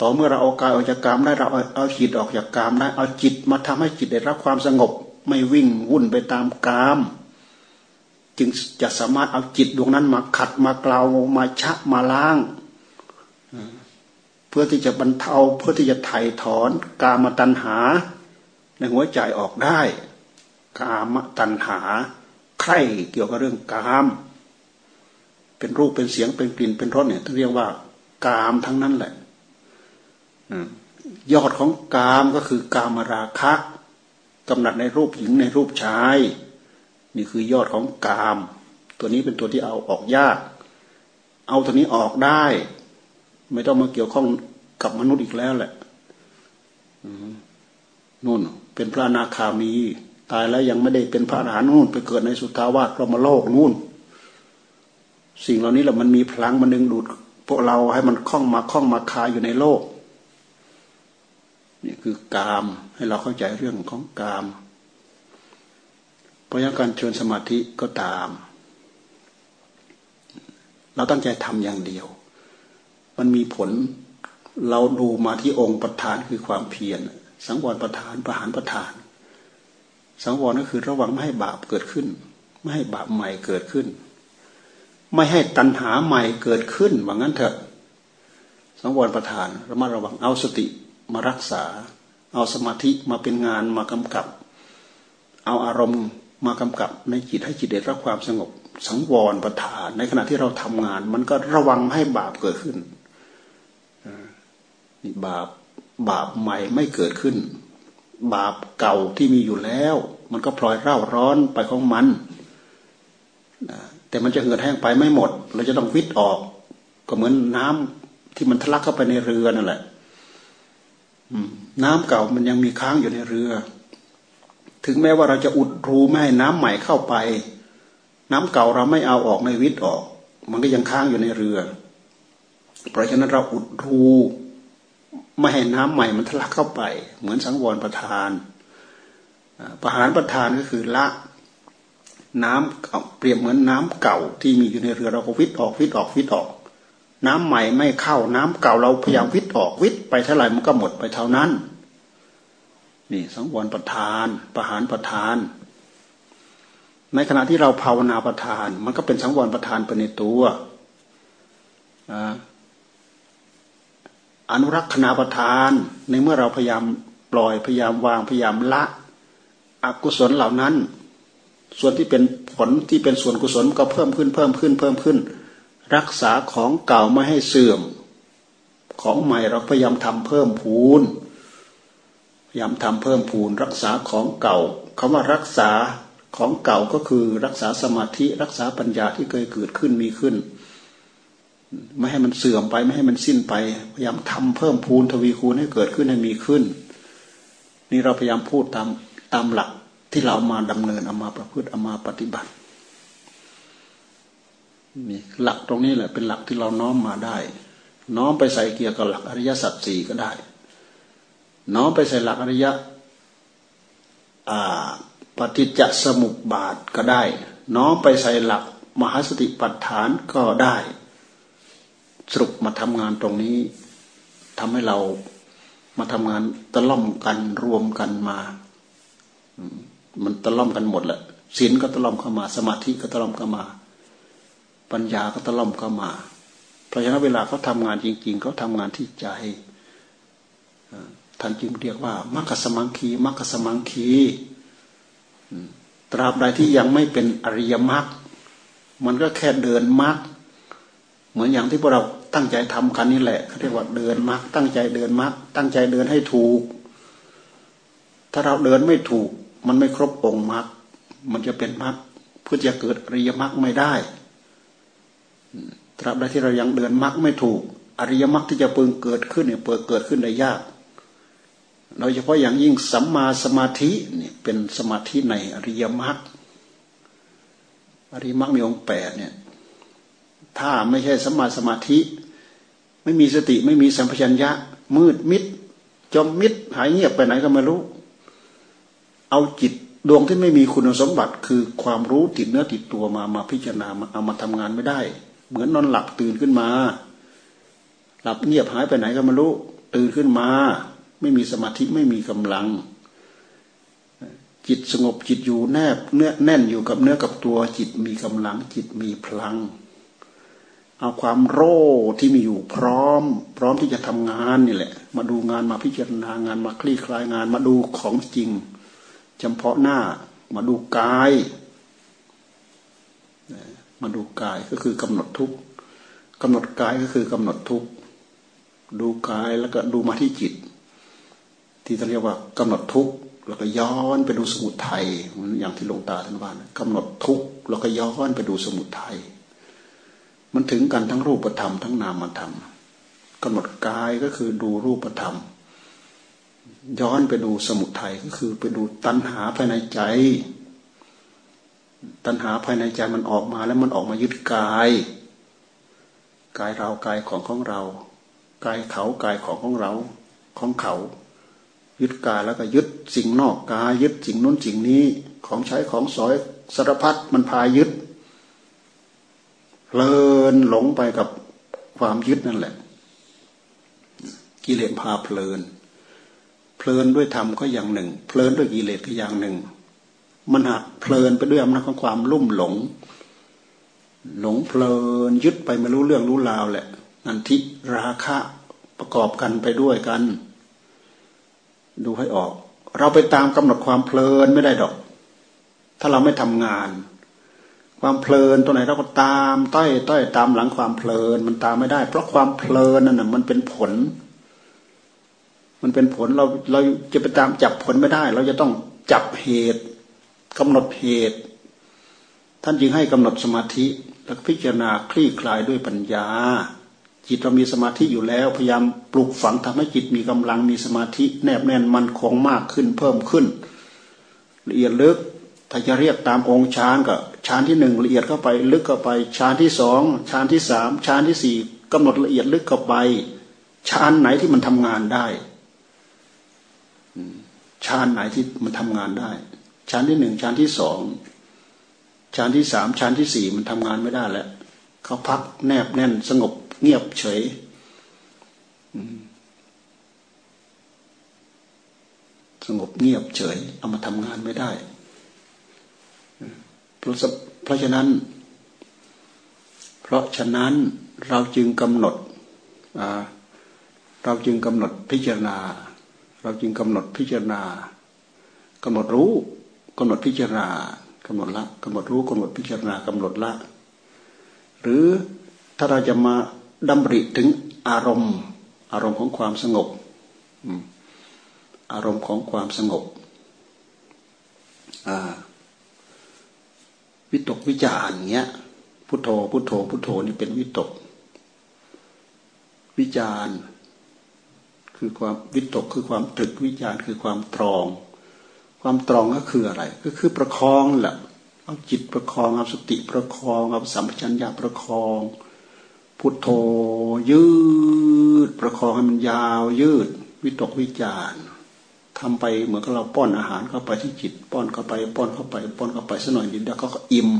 ต่อเมื่อเราเอากายออกจากกามได้เราเอาจิตออกจากกามได้เอาจิตมาทำให้จิตได้รับความสงบ ไม่วิ่งวุ่นไปตามกาม จึงจะสามารถเอาจิตดวงนั้นมาขัดมากลามาชักมาล้าง พื่อที่จะบรรเทาเพื่อที่จะไถ่ถอนกามตัณหา ในหัวใจออกได้ กามตัณหาใครเกี่ยวกับเรื่องกาม เป็นรูปเป็นเสียงเป็นกลิ่นเป็นรสเนี่ยต้องเรียกว่ากามทั้งนั้นแหละยอดของกามก็คือกามราคะกำหนัดในรูปหญิงในรูปชาย นี่คือยอดของกาม ตัวนี้เป็นตัวที่เอาออกยาก เอาตัวนี้ออกได้ ไม่ต้องมาเกี่ยวข้องกับมนุษย์อีกแล้วแหละนู่น เป็นพระนาคามี ตายแล้วยังไม่ได้เป็นพระอรหันต์นู่น ไปเกิดในสุทาวาสพรหมโลกนู่น สิ่งเหล่านี้แหละมันมีพลังมันดึงดูดพวกเราให้มันคล้องมาคล้องมาคาอยู่ในโลกนี่คือกาม ให้เราเข้าใจเรื่องของกาม เพราะการเชิญสมาธิก็ตาม เราตั้งใจทำอย่างเดียว มันมีผล เราดูมาที่องค์ประธานคือความเพียร สังวรประธานประหารประธาน สังวรก็คือระวังไม่ให้บาปเกิดขึ้น ไม่ให้บาปใหม่เกิดขึ้น ไม่ให้ตัณหาใหม่เกิดขึ้นว่างั้นเถอะ สังวรประธานระมัดระวังเอาสติมารักษา เอาสมาธิมาเป็นงานมากำกับ เอาอารมณ์มากำกับในจิตให้จิตได้รับความสงบสังวรประทานในขณะที่เราทำงาน มันก็ระวังให้บาปเกิดขึ้น บาปบาปใหม่ไม่เกิดขึ้น บาปเก่าที่มีอยู่แล้ว มันก็พลอยเร่าร้อนไปของมันแต่มันจะเหือดแห้งไปไม่หมด เราจะต้องวิทย์ออก ก็เหมือนน้ำที่มันทะลักเข้าไปในเรือนั่นแหละน้ำเก่ามันยังมีค้างอยู่ในเรือ ถึงแม้ว่าเราจะอุดรูไม่ให้น้ำใหม่เข้าไป น้ำเก่าเราไม่เอาออกไม่วิทย์ออก มันก็ยังค้างอยู่ในเรือ เพราะฉะนั้นเราอุดรู ไม่ให้น้ำใหม่มันทะลักเข้าไป เหมือนสังวรประทานประหารประทานก็คือละน้ำเปรียบเหมือนน้ำเก่าที่มีอยู่ในเรือเราก็วิทออกวิทออกวิทออก น้ำใหม่ไม่เข้าน้ำเก่าเราพยายามวิทออกวิทไปเท่าไหร่มันก็หมดไปเท่านั้น นี่สังวรประทาน ประหารประทาน ในขณะที่เราภาวนาประทาน มันก็เป็นสังวรประทานไปในตัว อนุรักษณาประทาน ในเมื่อเราพยายามปล่อยพยายามวางพยายามละ อกุศลเหล่านั้น ส่วนที่เป็นผลที่เป็นส่วนกุศลก็เพิ่มขึ้นเพิ่มขึ้นเพิ่มขึ้น รักษาของเก่าไม่ให้เสื่อม ของใหม่เราพยายามทำเพิ่มพูนพยายามทำเพิ่มพูนรักษาของเก่าคำว่ารักษาของเก่าก็คือรักษาสมาธิรักษาปัญญาที่เคยเกิดขึ้นมีขึ้น ไม่ให้มันเสื่อมไปไม่ให้มันสิ้นไปพยายามทำเพิ่มพูนทวีคูณให้เกิดขึ้นให้มีขึ้น นี่เราพยายามพูดตามตามหลักที่เรามาดำเนินเอามาประพฤติเอามาปฏิบัตินี่หลักตรงนี้แหละเป็นหลักที่เราน้อมมาได้ น้อมไปใส่เกี่ยวกับหลักอริยสัจสี่ก็ได้ น้อมไปใส่หลักอริยปฏิจจสมุปบาทก็ได้ น้อมไปใส่หลักมหาสติปัฏฐานก็ได้ สรุปมาทำงานตรงนี้ทำให้เรามาทำงานตะล่อมกันรวมกันมามันตะล่อมกันหมดแหละศีลก็ตะล่อมเข้ามา สมาธิก็ตะล่อมเข้ามา ปัญญาก็ตะล่อมเข้ามา เพราะฉะนั้นเวลาเขาทางานจริง ๆเขาทางานที่ใจท่านจึงเรียกว่ามัคคสมังคีมัคคสมังคีตราบใดที่ยังไม่เป็นอริยมรรคมันก็แค่เดินมรรค เหมือนอย่างที่พวกเราตั้งใจทำกันนี่แหละเขาเรียกว่าเดินมรรคตั้งใจเดินมรรคตั้งใจเดินให้ถูก ถ้าเราเดินไม่ถูก มันไม่ครบองค์มรรคมันจะเป็นมรรคเพื่อจะเกิดอริยมรรคไม่ได้ตราบใดที่เรายังเดินมรรคไม่ถูก อริยมรรคที่จะเพิ่งเกิดขึ้นเนี่ยเปิดเกิดขึ้นได้ยากโดยเฉพาะอย่างยิ่งสัมมาสมาธิเนี่ยเป็นสมาธิในอริยมรรคอริยมรรคมีองค์แปดเนี่ย ถ้าไม่ใช่สมาสมาธิ ไม่มีสติไม่มีสัมปชัญญะ มืดมิด จมมิดหายเงียบไปไหนก็ไม่รู้ เอาจิตดวงที่ไม่มีคุณสมบัติคือความรู้ติดเนื้อติดตัวมามาพิจารณามาเอามาทำงานไม่ได้ เหมือนนอนหลับตื่นขึ้นมา หลับเงียบหายไปไหนก็ไม่รู้ ตื่นขึ้นมา ไม่มีสมาธิไม่มีกำลัง จิตสงบจิตอยู่แนบเนื้อแน่นอยู่กับเนื้อกับตัว จิตมีกำลัง จิตมีพลัง เอาความโร่ที่มีอยู่พร้อม พร้อมที่จะทำงานนี่แหละ มาดูงานมาพิจารณางานมาคลี่คลายงานมาดูของจริงจำเพาะหน้ามาดูกายมาดูกายก็คือกำหนดทุกกำหนดกายก็คือกำหนดทุกดูกายแล้วก็ดูมาที่จิต ที่เรียกว่ากำหนดทุกแล้วก็ย้อนไปดูสมุทัยอย่างที่ลงตาท่านว่ากำหนดทุกแล้วก็ย้อนไปดูสมุทัย มันถึงกันทั้งรูปธรรมทั้งนามธรรมกำหนดกายก็คือดูรูปธรรม ย้อนไปดูสมุทัยก็คือไปดูตัณหาภายในใจ ตัณหาภายในใจมันออกมาแล้วมันออกมายึดกาย กายเรากายของของเรา กายเขากายของของเราของเขา ยึดกายแล้วก็ยึดสิ่งนอกกาย ยึดสิ่งนู้นสิ่งนี้ของใช้ของสอยสารพัดมันพายึด เพลินหลงไปกับความยึดนั่นแหละ กิเลสพาเพลิน เพลินด้วยธรรมก็อย่างหนึ่ง เพลินด้วยกิเลสก็อย่างหนึ่ง มันหักเพลินไปด้วยอำนาจของความลุ่มหลง หลงเพลินยึดไปไม่รู้เรื่องรู้ราวแหละนันทิราคะประกอบกันไปด้วยกัน ดูให้ออก เราไปตามกำหนดความเพลินไม่ได้ดอก ถ้าเราไม่ทำงาน ความเพลินตัวไหนเราก็ตามต้อยต้อยตามหลังความเพลินมันตามไม่ได้ เพราะความเพลินนั่นน่ะมันเป็นผล มันเป็นผลเราเราจะไปตามจับผลไม่ได้ เราจะต้องจับเหตุกำหนดเหตุ ท่านจึงให้กำหนดสมาธิแล้วพิจารณาคลี่คลายด้วยปัญญา จิตเรามีสมาธิอยู่แล้ว พยายามปลูกฝังทำให้จิตมีกำลังมีสมาธิ แนบแน่นมันคงมากขึ้นเพิ่มขึ้น ละเอียดลึก ถ้าจะเรียกตามองค์ฌานก็ฌานที่หนึ่งละเอียดเข้าไปลึกเข้าไปฌานที่สองฌานที่สามฌานที่สี่กำหนดละเอียดลึกเข้าไปฌานไหนที่มันทำงานได้ฌานไหนที่มันทำงานได้ฌานที่หนึ่งฌานที่สองฌานที่สามฌานที่สี่มันทำงานไม่ได้แล้วเขาพักแนบแน่นสงบเงียบเฉยสงบเงียบเฉยเอามาทำงานไม่ได้ เพราะเพราะฉะนั้น เพราะฉะนั้นเราจึงกำหนดเราจึงกำหนดพิจารณา เราจึงกำหนดพิจารณากำหนดรู้กำหนดพิจารณากำหนดละกำหนดรู้กำหนดพิจารณากำหนดละ หรือถ้าเราจะมาดำริถึงอารมณ์ อารมณ์ของความสงบอารมณ์ของความสงบ วิตกวิจารเงี้ย พุทโธ พุทโธ พุทโธนี่เป็นวิตก วิจารคือความวิตกคือความตรึกวิจารคือความตรอง ความตรองก็คืออะไร ก็คือประคองแหละเอาจิตประคองเอาสติประคองเอาสัมปชัญญะประคอง พุทโธยืด ประคองให้มันยาวยืด วิตกวิจาร ทำไปเหมือนกับเราป้อนอาหารเข้าไปที่จิต ป้อนเข้าไป ป้อนเข้าไป ป้อนเข้าไปสักหน่อยนิดเดียวก็อิ่ม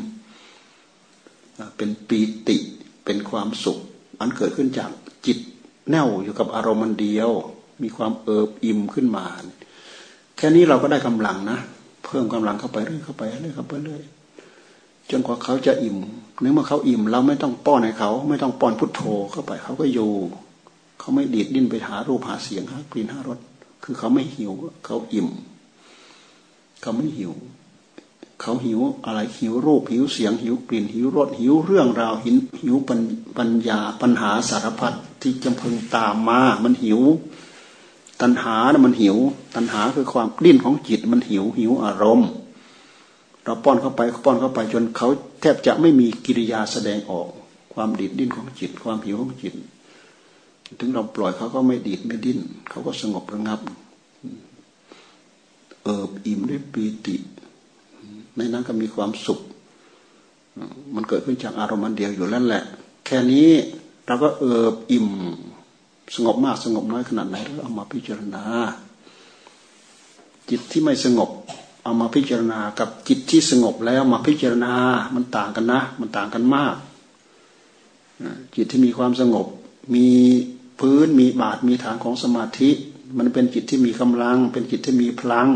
เป็นปีติเป็นความสุข อันเกิดขึ้นจากจิตแน่วอยู่กับอารมณ์มันเดียว มีความเอิบอิ่มขึ้นมา แค่นี้เราก็ได้กำลังนะ เพิ่มกำลังเข้าไปเรื่อยเข้าไปเรื่อยเข้าไปเรื่อยจนกว่าเขาจะอิ่มเนื่อเมื่อเขาอิ่มเราไม่ต้องป้อนให้เขา ไม่ต้องป้อนพุทโธเข้าไปเขาก็อยู่ เขาไม่ดีดดิ้นไปหารูปหาเสียงหากลิ่นหารส คือเขาไม่หิว เขาอิ่ม เขาไม่หิว เขาหิวอะไรหิวรูปหิวเสียงหิวกลิ่น หิวรสหิวเรื่องราวหิวหิวปัญญาปัญหาสารพัดที่จำพึงตามมา มันหิว ตัณหานะมันหิว ตัณหาคือความดิ้นของจิตมันหิวหิวอารมณ์ เราป้อนเข้าไปป้อนเข้าไปจนเขาแทบจะไม่มีกิริยาแสดงออก ความดิ้นดิ้นของจิต ความหิวของจิต ถึงเราปล่อยเขาก็ไม่ดิ้นไม่ดิ้นเขาก็สงบระงับ เอิบอิ่มด้วยปีติ ในนั้นก็มีความสุข มันเกิดขึ้นจากอารมณ์เดียวอยู่แล้วแหละ แค่นี้เราก็เอิบอิ่ม สงบมากสงบน้อยขนาดไหนเราเอามาพิจารณา จิตที่ไม่สงบ เอามาพิจารณากับจิตที่สงบแล้วมาพิจารณา มันต่างกันนะ มันต่างกันมากจิตที่มีความสงบมี พื้นมีบาทมีฐานของสมาธิ มันเป็นจิตที่มีกำลัง เป็นจิตที่มีพลัง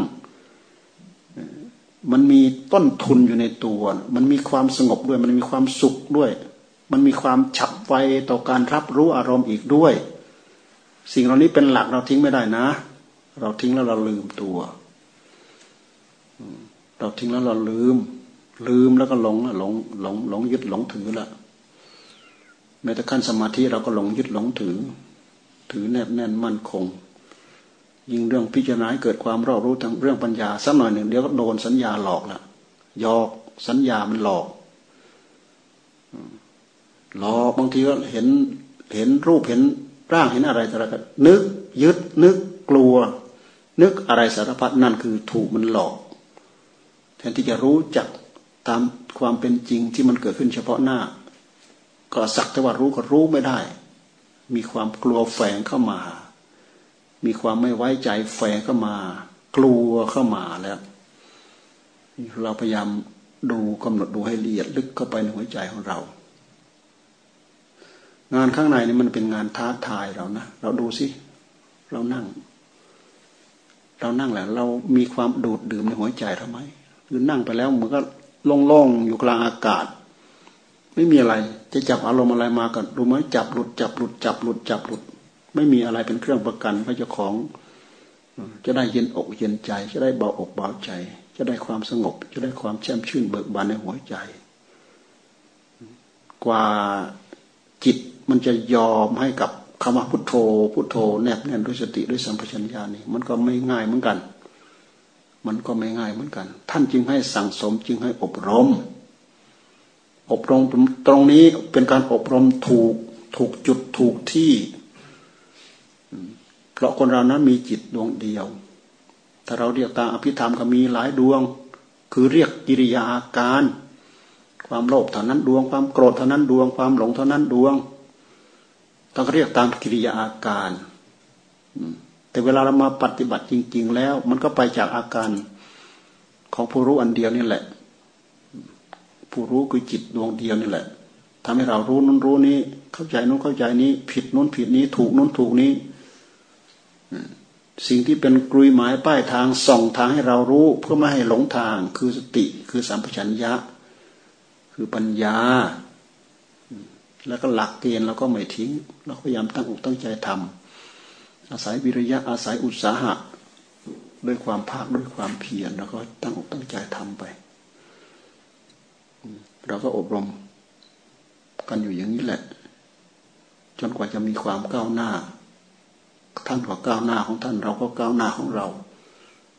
มันมีต้นทุนอยู่ในตัว มันมีความสงบด้วย มันมีความสุขด้วย มันมีความฉับไวต่อการรับรู้อารมณ์อีกด้วย สิ่งเหล่านี้เป็นหลักเราทิ้งไม่ได้นะ เราทิ้งแล้วเราลืมตัว เราทิ้งแล้วเราลืม ลืมแล้วก็หลงหลงหลงหลงยึดหลงถือละแม้แต่ขั้นสมาธิเราก็หลงยึดหลงถือ ถือแนบแน่นมั่นคง ยิ่งเรื่องพิจารณาเกิดความรอบรู้ทางเรื่องปัญญาสักหน่อยหนึ่งเดี๋ยวก็โดนสัญญาหลอกละยอกสัญญามันหลอกหลอกบางทีก็เห็นเห็นรูปเห็นร่างเห็นอะไรแต่ละกันนึกยึดนึกกลัว นึกอะไรสารพัดนั่นคือถูกมันหลอก แทนที่จะรู้จักตามความเป็นจริงที่มันเกิดขึ้นเฉพาะหน้า ก็สักแต่ว่ารู้ก็รู้ไม่ได้ มีความกลัวแฝงเข้ามา มีความไม่ไว้ใจแฝงเข้ามา กลัวเข้ามาแล้ว เราพยายามดูกำหนดดูให้ละเอียดลึกเข้าไปในหัวใจของเรา งานข้างในนี่มันเป็นงานท้าทายเรานะเราดูสิเรานั่ง เรานั่งแหละเรามีความดูดดื่มในหัวใจทำไมคือนั่งไปแล้วเหมือนก็โล่งๆอยู่กลางอากาศ ไม่มีอะไร จะจับอารมณ์อะไรมากันรู้ไหมจับหลุดจับหลุดจับหลุดจับหลุด ไม่มีอะไรเป็นเครื่องประกันพระเจ้าของ จะได้เย็นอกเย็นใจ จะได้เบาอกเบาใจ จะได้ความสงบ จะได้ความแช่มชื่นเบิกบานในหัวใจ กว่าจิตมันจะยอมให้กับคำว่าพุทโธ พุทโธแนบแน่นด้วยสติด้วยสัมปชัญญะนี่มันก็ไม่ง่ายเหมือนกัน มันก็ไม่ง่ายเหมือนกัน ท่านจึงให้สั่งสมจึงให้อบรม อบรมตรงนี้เป็นการอบรมถูกถูกจุดถูกที่ เพราะคนเรานั้นมีจิตดวงเดียว ถ้าเราเรียกตามอภิธรรมก็มีหลายดวง คือเรียกกิริยาอาการ ความโลภเท่านั้นดวง ความโกรธเท่านั้นดวง ความหลงเท่านั้นดวง ต้องเรียกตามกิริยาอาการ แต่เวลาเรามาปฏิบัติจริง ๆ แล้ว มันก็ไปจากอาการของผู้รู้อันเดียวนี่แหละ ผู้รู้คือจิตดวงเดียวนี่แหละทำให้เรารู้นู้นรู้นี้ เข้าใจนู้นเข้าใจนี้ ผิดนู้นผิดนี้ ถูกนู้นถูกนี้สิ่งที่เป็นกลุยหมายป้ายทางส่องทางให้เรารู้เพื่อไม่ให้หลงทางคือสติคือสัมปชัญญะ คือปัญญา แล้วก็หลักเกณฑ์เราก็ไม่ทิ้ง เราพยายามตั้งอกตั้งใจทำอาศัยวิริยะอาศัยอุตสาหะ ด้วยความภาคด้วยความเพียรแล้วก็ตั้งอกตั้งใจทำไป เราก็อบรม กันอยู่อย่างนี้แหละ จนกว่าจะมีความก้าวหน้า ท่านก็ก้าวหน้าของท่านเราก็ก้าวหน้าของเรา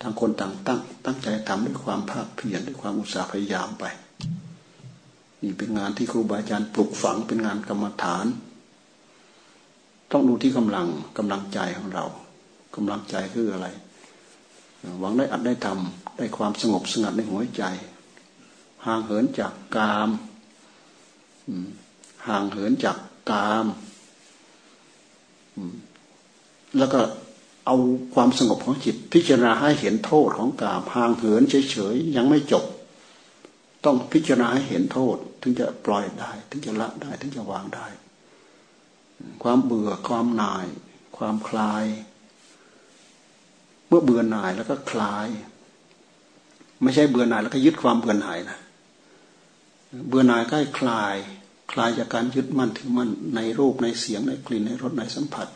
ทางคนต่างตั้ง ตั้งใจทำด้วยความภาคเพียรด้วยความอุตสาห์พยายามไป นี่เป็นงานที่ครูบาอาจารย์ปลุกฝังเป็นงานกรรมฐาน ต้องดูที่กำลังกำลังใจของเรากำลังใจคืออะไร หวังได้อัดได้ทำได้ความสงบสงัดในหัวใจ ห่างเหินจากกามห่างเหินจากกามแล้วก็เอาความสงบของจิต พิจารณาให้เห็นโทษของกามห่างเหินเฉยๆยังไม่จบ ต้องพิจารณาให้เห็นโทษ ถึงจะปล่อยได้ ถึงจะละได้ ถึงจะวางได้ ความเบื่อความหน่าย ความคลาย เมื่อเบื่อหน่ายแล้วก็คลาย ไม่ใช่เบื่อหน่ายแล้วก็ยึดความเบื่อหน่ายนะ เบื่อหน่ายใก็ให้คลาย คลายจากการยึดมั่นถือมั่นในรูปในเสียงในกลิ่นในรสในสัมผัส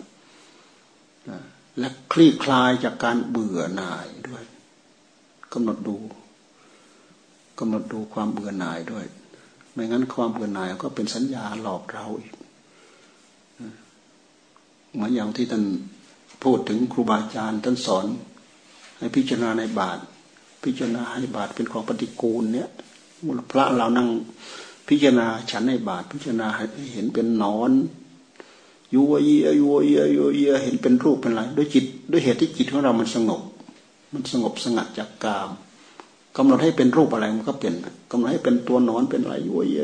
และคลี่คลายจากการเบื่อหน่ายด้วยกำหนดดูกำหนดดูความเบื่อหน่ายด้วย ไม่งั้นความเบื่อหน่ายก็เป็นสัญญาหลอกเราอีกเหมือนอย่างที่ท่านพูดถึงครูบาอาจารย์ท่านสอน ให้พิจารณาในบาท พิจารณาให้บาทเป็นของปฏิกูลเนี่ย พระเรานั่งพิจารณาฉันในบาทพิจารณาเห็นเป็นนอนยัวเยียยัวเยียยัวเยียเห็นเป็นรูปเป็นอะไรด้วยจิตด้วยเหตุที่จิตของเรามันสงบ มันสงบสงัดจากกามกำหนดให้เป็นรูปอะไรมันก็เป็นกำหนดให้เป็นตัวนอนเป็นอะไรยัวเยีย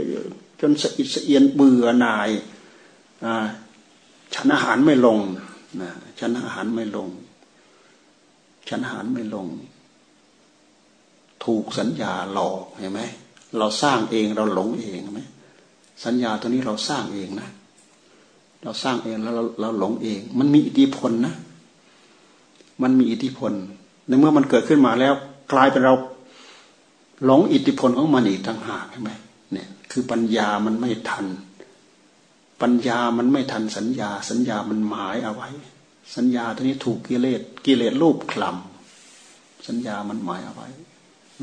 จนสะอิดสะเอียนเบื่อหน่ายฉันอาหารไม่ลงนะฉันอาหารไม่ลง ฉันอาหารไม่ลง ถูกสัญญาหลอกเห็นไหม เราสร้างเองเราหลงเองไหมสัญญาตัวนี้เราสร้างเองนะ เราสร้างเองแล้วเราเราหลงเอง มันมีอิทธิพลนะ มันมีอิทธิพลในเมื่อมันเกิดขึ้นมาแล้ว กลายเป็นเราหลงอิทธิพลของมันอีกทั้งหากใช่ไหมเนี่ยคือปัญญามันไม่ทัน ปัญญามันไม่ทันสัญญา สัญญามันหมายเอาไว้ สัญญาตัวนี้ถูกกิเลสกิเลสรูปคลำสัญญามันหมายเอาไว้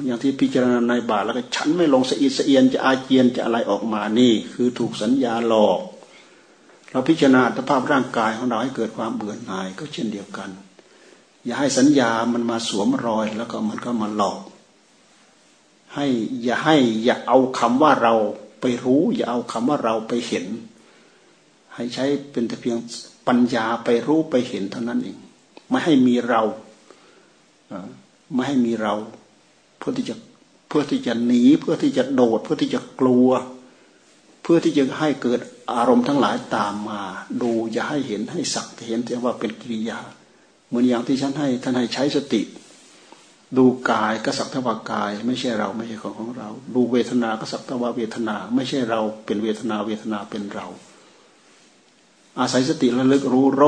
อย่างที่พิจารณาในบาทแล้วก็ฉันไม่ลงสะอิดสะเอียนจะอาเจียนจะอะไรออกมานี่ คือถูกสัญญาหลอก เราพิจารณาสภาพร่างกายของเราให้เกิดความเบื่อหน่ายก็เช่นเดียวกัน อย่าให้สัญญามันมาสวมรอยแล้วก็มันก็มาหลอก ให้อย่าให้อย่าเอาคำว่าเราไปรู้ อย่าเอาคำว่าเราไปเห็น ให้ใช้เป็นแต่เพียงปัญญาไปรู้ไปเห็นเท่านั้นเองไม่ให้มีเราไม่ให้มีเรา เพื่อที่จะเพื่อที่จะหนีเพื่อที่จะโดด เพื่อที่จะกลัว เพื่อที่จะให้เกิดอารมณ์ทั้งหลายตามมา ดูอย่าให้เห็นให้สักเห็นแต่ว่าเป็นกิริยา เหมือนอย่างที่ฉันให้ท่านให้ใช้สติ ดูกายก็สักทวากาย ไม่ใช่เราไม่ใช่ของของเรา ดูเวทนาก็สักทวาเวทนา ไม่ใช่เราเป็นเวทนาเวทนาเป็นเรา อาศัยสติระลึกรู้โร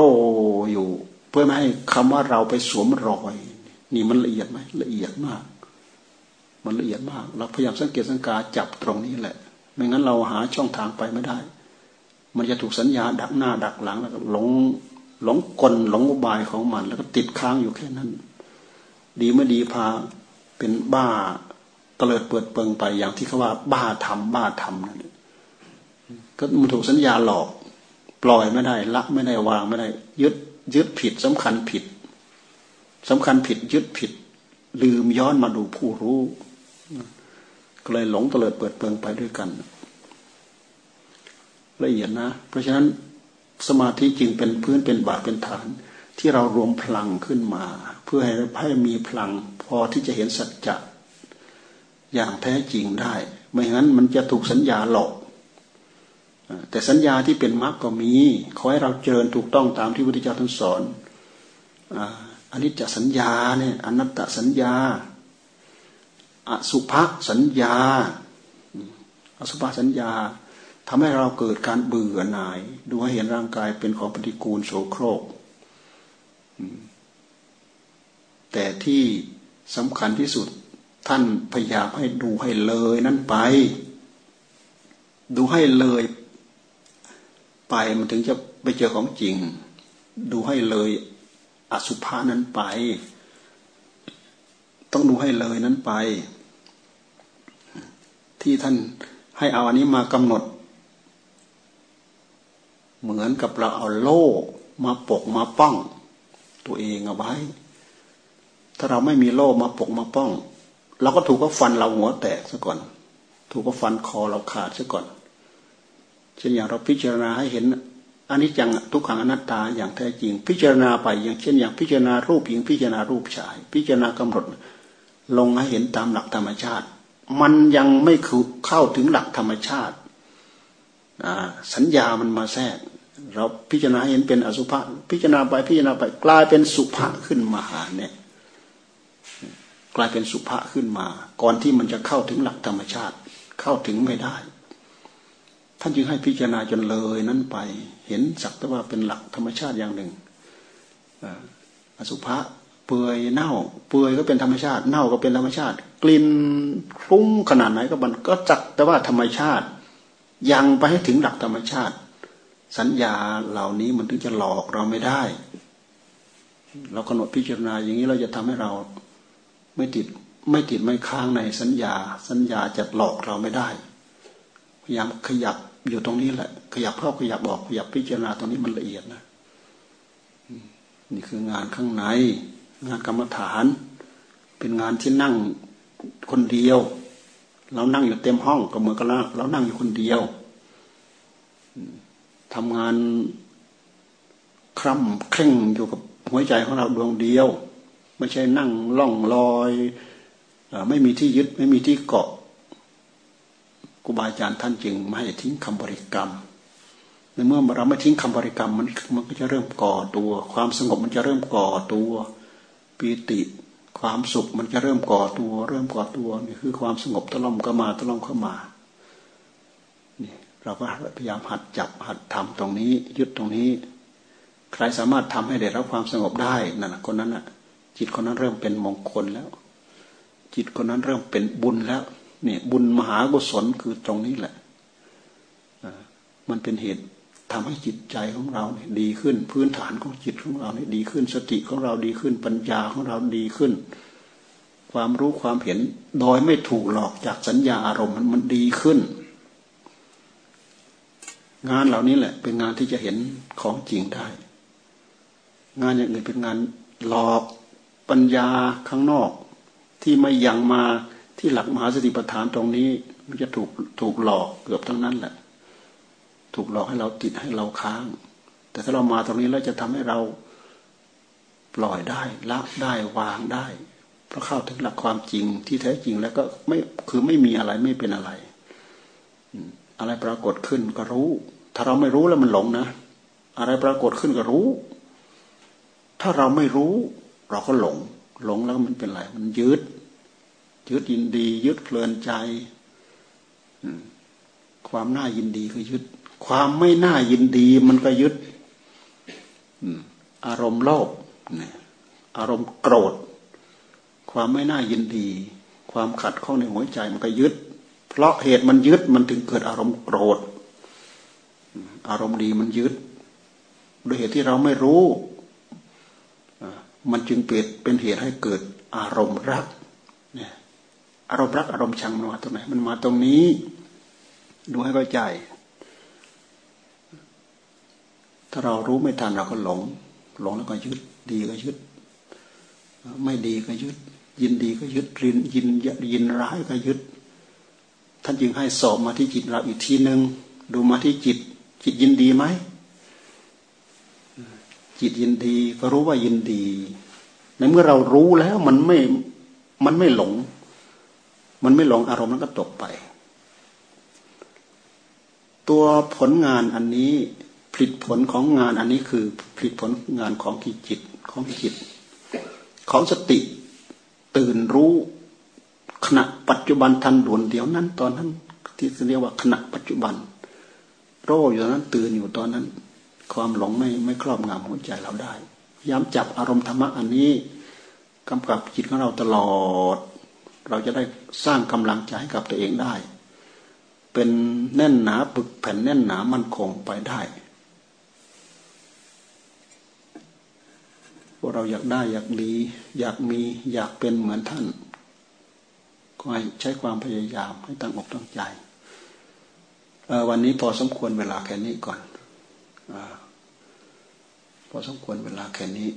อยู่ เพื่อไม่ให้คำว่าเราไปสวมรอย นี่มันละเอียดไหมละเอียดมาก มันละเอียดมาก เราพยายามสังเกตสังกาจับตรงนี้แหละ ไม่งั้นเราหาช่องทางไปไม่ได้ มันจะถูกสัญญาดักหน้าดักหลังแล้วก็หลงหลงกลหลงอุบายของมัน แล้วก็ติดค้างอยู่แค่นั้น ดีไม่ดีพาเป็นบ้าเตลิดเปิดเปิงไปอย่างที่เขาว่า บ้าทำบ้าทำนั่นก็มันถูกสัญญาหลอก ปล่อยไม่ได้ ละไม่ได้วางไม่ได้ ยึดยึดผิดสำคัญผิดสำคัญผิดยึดผิด ลืมย้อนมาดูผู้รู้ เลยหลงเตลิดเปิดเปิงไปด้วยกัน ละเอียดนะ เพราะฉะนั้นสมาธิจึงเป็นพื้นเป็นบาทเป็นฐาน ที่เรารวมพลังขึ้นมา เพื่อให้ให้มีพลังพอที่จะเห็นสัจจะอย่างแท้จริงได้ ไม่งั้นมันจะถูกสัญญาหลอกแต่สัญญาที่เป็นมรรคก็มี ขอให้เราเจริญถูกต้องตามที่พระพุทธเจ้าท่านสอนอันนี้จะสัญญาเนี่ยอนัตตสัญญา อสุภสัญญา อสุภสัญญาทำให้เราเกิดการเบื่อหน่าย ดูให้เห็นร่างกายเป็นของปฏิกูลโสโครก แต่ที่สำคัญที่สุดท่านพยายามให้ดูให้เลยนั้นไป ดูให้เลยไปมันถึงจะไปเจอของจริง ดูให้เลยอสุภานั้นไป ต้องดูให้เลยนั้นไป ที่ท่านให้เอาอันนี้มากำหนด เหมือนกับเราเอาโล่มาปกมาป้อง ตัวเองเอาไว้ ถ้าเราไม่มีโล่มาปกมาป้องเราก็ถูกก็ฟันเราหัวแตกซะก่อน ถูกก็ฟันคอเราขาดซะก่อนเช่นอย่างเราพิจารณาให้เห็นอันนี้จังทุกขังอนัตตาอย่างแท้จริง พิจารณาไปอย่างเช่น อย่างพิจารณารูปหญิงพิจารณารูปชาย พิจารณากำหนดลงให้เห็นตามหลักธรรมชาติ มันยังไม่เข้าถึงหลักธรรมชาติ สัญญามันมาแทรก เราพิจารณาเห็นเป็นอสุภะพิจารณาไปพิจารณาไปกลายเป็นสุภะขึ้นมาเนี่ยกลายเป็นสุภาขึ้นมา ก่อนที่มันจะเข้าถึงหลักธรรมชาติ เข้าถึงไม่ได้ ท่านจึงให้พิจารณาจนเลยนั้นไป เห็นสักแต่ว่าเป็นหลักธรรมชาติอย่างหนึ่งอสุภะ เปื่อยเน่า เปื่อยก็เป็นธรรมชาติ เน่าก็เป็นธรรมชาติ กลิ่นฟุ้งขนาดไหนก็มันก็จักแต่ว่าธรรมชาติ ยังไปให้ถึงหลักธรรมชาติ สัญญาเหล่านี้มันถึงจะหลอกเราไม่ได้ เรากำหนดพิจารณาอย่างนี้เราจะทำให้เราไม่ติดไม่ติดไม่ค้างในสัญญา สัญญาจะหลอกเราไม่ได้ พยายามขยับอยู่ตรงนี้แหละ ขยับเข้าขยับออกขยับพิจารณาตรงนี้มันละเอียดนะนี่คืองานข้างใน งานกรรมฐาน เป็นงานที่นั่งคนเดียว เรานั่งอยู่เต็มห้องก็เหมือนกับเรานั่งอยู่คนเดียวทำงานคร่ำเคร่งอยู่กับหัวใจของเราดวงเดียว ไม่ใช่นั่งล่องลอยไม่มีที่ยึดไม่มีที่เกาะครูบาอาจารย์ท่านจึงไม่ให้ทิ้งคำบริกรรมในเมื่อเราไม่ทิ้งคำบริกรรมมันมันก็จะเริ่มก่อตัว ความสงบมันจะเริ่มก่อตัว ปีติความสุขมันจะเริ่มก่อตัว เริ่มก่อตัวนี่คือความสงบตะล่อมก็มาตะล่อมเข้ามานี่เราก็พยายามหัดจับหัดทำตรงนี้ยึดตรงนี้ ใครสามารถทำให้ได้รับความสงบได้นั่นคนนั้นน่ะ จิตคนนั้นเริ่มเป็นมงคลแล้ว จิตคนนั้นเริ่มเป็นบุญแล้วเนี่ยบุญมหากุศลคือตรงนี้แหละมันเป็นเหตุ ทำให้จิตใจของเราเนี่ยดีขึ้น พื้นฐานของจิตของเราเนี่ยดีขึ้น สติของเราดีขึ้น ปัญญาของเราดีขึ้น ความรู้ความเห็นโดยไม่ถูกหลอกจากสัญญาอารมณ์มันมันดีขึ้น งานเหล่านี้แหละ เป็นงานที่จะเห็นของจริงได้ งานอย่างอื่นเป็นงานหลอกปัญญาข้างนอก ที่ไม่ยังมาที่หลักมหาสติปัฏฐานตรงนี้ มันจะถูกถูกหลอกเกือบทั้งนั้นแหละ ถูกหลอกให้เราติดให้เราค้าง แต่ถ้าเรามาตรงนี้แล้วจะทำให้เราปล่อยได้ละได้วางได้ เพราะเข้าถึงหลักความจริงที่แท้จริงแล้วก็ไม่คือไม่มีอะไรไม่เป็นอะไรอะไรปรากฏขึ้นก็รู้ ถ้าเราไม่รู้แล้วมันหลงนะ อะไรปรากฏขึ้นก็รู้ ถ้าเราไม่รู้ เราก็หลง หลงแล้วมันเป็นไรมันยึดยึดยินดี ยึดเพลินใจความน่ายินดีก็ยึด ความไม่น่ายินดีมันก็ยึดอารมณ์โลภอารมณ์โกรธ ความไม่น่ายินดี ความขัดข้องในหัวใจมันก็ยึด เพราะเหตุมันยึดมันถึงเกิดอารมณ์โกรธ อารมณ์ดีมันยึดโดยเหตุที่เราไม่รู้มันจึงเปิดเป็นเหตุให้เกิดอารมณ์รักเนี่ยอารมณ์รักอารมณ์ชังมันมาตรงไหน มันมาตรงนี้ ดูให้เข้าใจ ถ้าเรารู้ไม่ทันเราก็หลง หลงแล้วก็ยึด ดีก็ยึด ไม่ดีก็ยึด ยินดีก็ยึดรินยินยินร้ายก็ยึด ท่านจึงให้สอบมาที่จิตเราอีกทีหนึ่งดูมาที่จิต จิตยินดีไหมจิตยินดีก็รู้ว่ายินดี ในเมื่อเรารู้แล้วมันไม่มันไม่หลง มันไม่หลงอารมณ์นั้นก็ตกไป ตัวผลงานอันนี้ ผลิตผลของงานอันนี้คือผลิตผลงานของกิจิตของจิต ของสติตื่นรู้ขณะปัจจุบันทันด่วนเดียวนั้น ตอนนั้นที่เรียกว่าขณะปัจจุบันโรอยู่ตอนนั้นตื่นอยู่ตอนนั้น ความหลงไม่ไม่ครอบงำหัวใจเราได้ย้ำจับอารมณ์ธรรมะอันนี้กำกับจิตของเราตลอด เราจะได้สร้างกำลังใจให้กับตัวเองได้ เป็นแน่นหนาปึกแผ่นแน่นหนามั่นคงไปได้ พวกเราอยากได้อยากดี อยากมีอยากเป็นเหมือนท่าน ก็ให้ใช้ความพยายามให้ตั้งอกตั้งใจ วันนี้พอสมควรเวลาแค่นี้ก่อนพอสมควรเวลาแค่นี้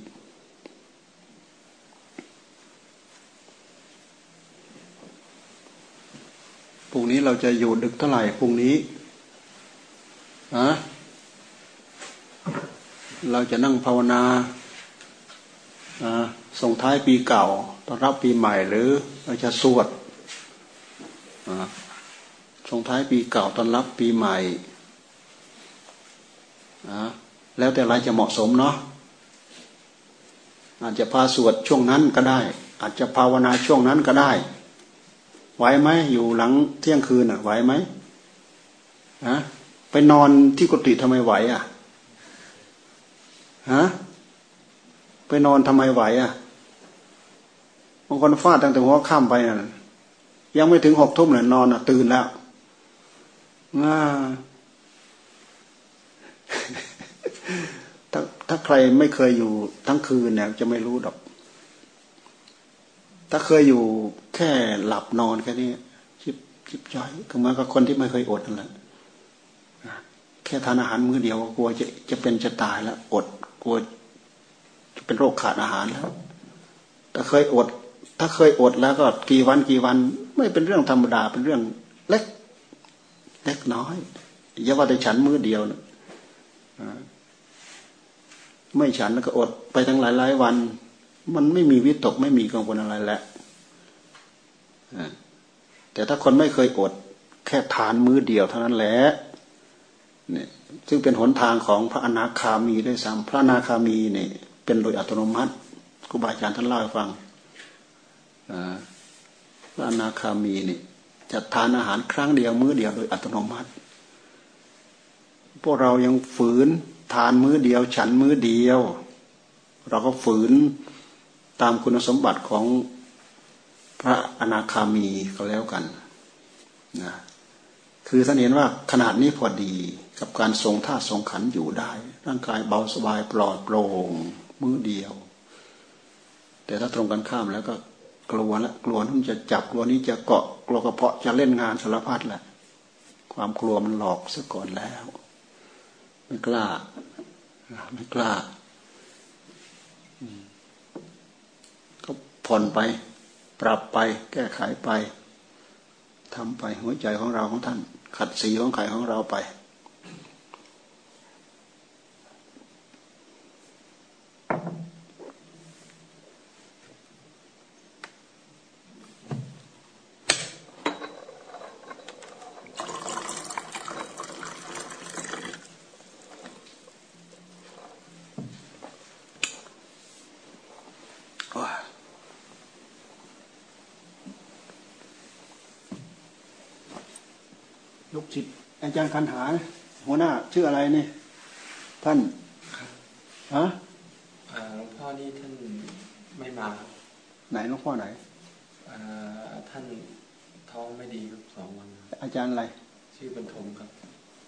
พรุ่งนี้เราจะอยู่ดึกเท่าไหร่พรุ่งนี้ฮะเราจะนั่งภาวนา ส่งท้ายปีเก่าต้อนรับปีใหม่หรือเราจะสวดส่งท้ายปีเก่าต้อนรับปีใหม่แล้วแต่อะไรจะเหมาะสมเนาะอาจจะพาสวดช่วงนั้นก็ได้ อาจจะภาวนาช่วงนั้นก็ได้ ไหวไหมอยู่หลังเที่ยงคืนอะ ไหวไหมฮะไปนอนที่กุฏิทำไมไหวอะฮะไปนอนทำไมไหวอะ บางคนฟาดตั้งแต่หัวค่ำไปน่ะยังไม่ถึงหกทุ่มเลยนอนอะตื่นแล้วถ้าถ้าใครไม่เคยอยู่ทั้งคืนเนี่ย จะไม่รู้ดอก ถ้าเคยอยู่แค่หลับนอนแค่นี้จิบจิบจ่อยก็เหมือนกับคนที่ไม่เคยอดนั่นแหละแค่ทานอาหารมื้อเดียวกลัวจะจะเป็นจะตายแล้ว อดกลัวจะเป็นโรคขาดอาหารแล้วถ้าเคยอด ถ้าเคยอดแล้วก็กี่วันกี่วัน ไม่เป็นเรื่องธรรมดาเป็นเรื่องเล็ก เล็กน้อยอย่าว่าแต่ฉันมื้อเดียวนะไม่ฉันแล้วก็อดไปทั้งหลายหลายวัน มันไม่มีวิตกไม่มีกังวลอะไรแล้วแต่ถ้าคนไม่เคยอด แค่ทานมื้อเดียวเท่านั้นแหละเนี่ยซึ่งเป็นหนทางของพระอนาคามีด้วยซ้ำพระอนาคามีเนี่ยเป็นโดยอัตโนมัติครูบาอาจารย์ท่านเล่าให้ฟัง พระอนาคามีนี่จะทานอาหารครั้งเดียวมื้อเดียวโดยอัตโนมัติ พวกเรายังฝืนทานมื้อเดียว ฉันมื้อเดียว เราก็ฝืนตามคุณสมบัติของพระอนาคามีก็แล้วกันนะคือท่านเห็นว่าขนาดนี้พอดีกับการทรงท่าทรงขันอยู่ได้ ร่างกายเบาสบายปลอดโปร่งมื้อเดียว แต่ถ้าตรงกันข้ามแล้วก็ กลัวละกลัวนั่นจะจับกลัวนี้จะเกาะกลัวกระเพาะจะเล่นงานสารพัดแหละ ความกลัวมันหลอกซะก่อนแล้ว ไม่กล้าไม่กล้าก็ผ่อนไป ปรับไป แก้ไขไปทำไปหัวใจของเราของท่าน ขัดสีของไข่ของเราไปจิตอา จารย์คันหา หัวหน้าชื่ออะไรเนี่ยท่านฮะหลวงพ่อนี่ท่านไม่มา ไหนหลวงพ่อไหนท่านท้องไม่ดีครับสองวัน อาจารย์อะไร ชื่อบรรทมครับ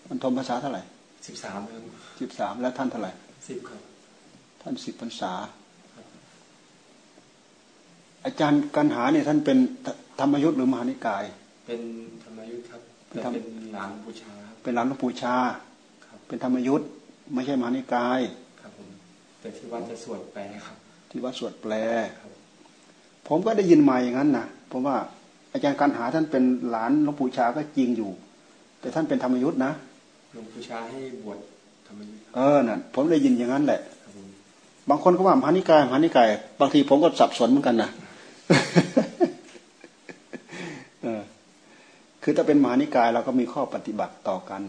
บรรทมภาษาเท่าไหร่สิบสามครับสิบสามแล้วท่านเท่าไหร่สิบครับ ท่านสิบพรรษา อาจารย์กันหาเนี่ยท่านเป็นธรรมยุทธ์หรือมหานิกาย เป็นธรรมยุทธ์ครับ เป็นแต่ธรรมเป็นหลานบูชาครับเป็นหลานหลวงปู่ชาครับเป็นธรรมยุทธ์ไม่ใช่มหานิกายครับผมแต่ที่วัดจะสวดแปลครับ ที่วัดสวดแปลครับผมก็ได้ยินมาอย่างนั้นนะเพราะว่าอาจารย์กันหาท่านเป็นหลานหลวงปู่ชาก็จริงอยู่ แต่ท่านเป็นธรรมยุทธ์นะหลวงบูชาให้บวชธรรมยุทธ์ครับเออน่ะผมได้ยินอย่างนั้นแหละครับผมบางคนก็ว่ามหานิกายมหานิกาย บางทีผมก็สับสนเหมือนกันนะ เออ คือถ้าเป็นมหานิกายเราก็มีข้อปฏิบัติต่อกัน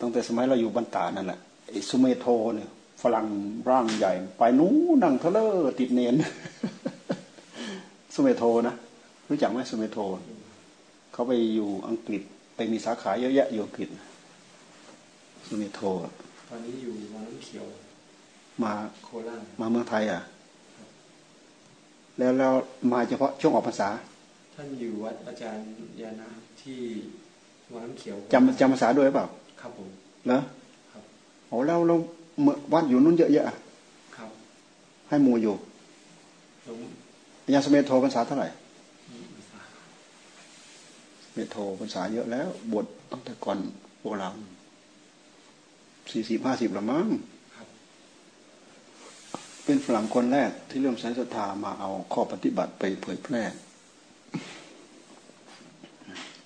ตั้งแต่สมัยเราอยู่บ้านตาดนั่นแหละไอ้สุเมโทเนี่ยฝรั่งร่างใหญ่ ไปนู้นนั่งเทเลอร์ติดเนนสุเมโทนะรู้จักไหมสุเมโท เขาไปอยู่อังกฤษไปมีสาขาเยอะแยะอยู่อังกฤษสุเมโทตอนนี้อยู่วังน้ำเขียว มาโคราชมาเมืองไทยอะ แล้วแล้วมาเฉพาะช่วงออกพรรษา ท่านอยู่วัดอาจารย์ยานะที่วังน้ำเขียวจำจำภาษาด้วยเปล่า ครับผมเหรอครับโอ้แล้วเราเมื่อวัดอยู่นู้นเยอะแยะอะครับ ให้หมู่อยู่หลวงอาญาสเมโทภาษาเท่าไหร่เมโทภาษาเยอะแล้วบวชตั้งแต่ก่อนพวกเราสี่สิบห้าสิบละมั้งครับเป็นฝรั่งคนแรกที่เริ่มใช้ศรัทธามาเอาข้อปฏิบัติไปเผยแพร่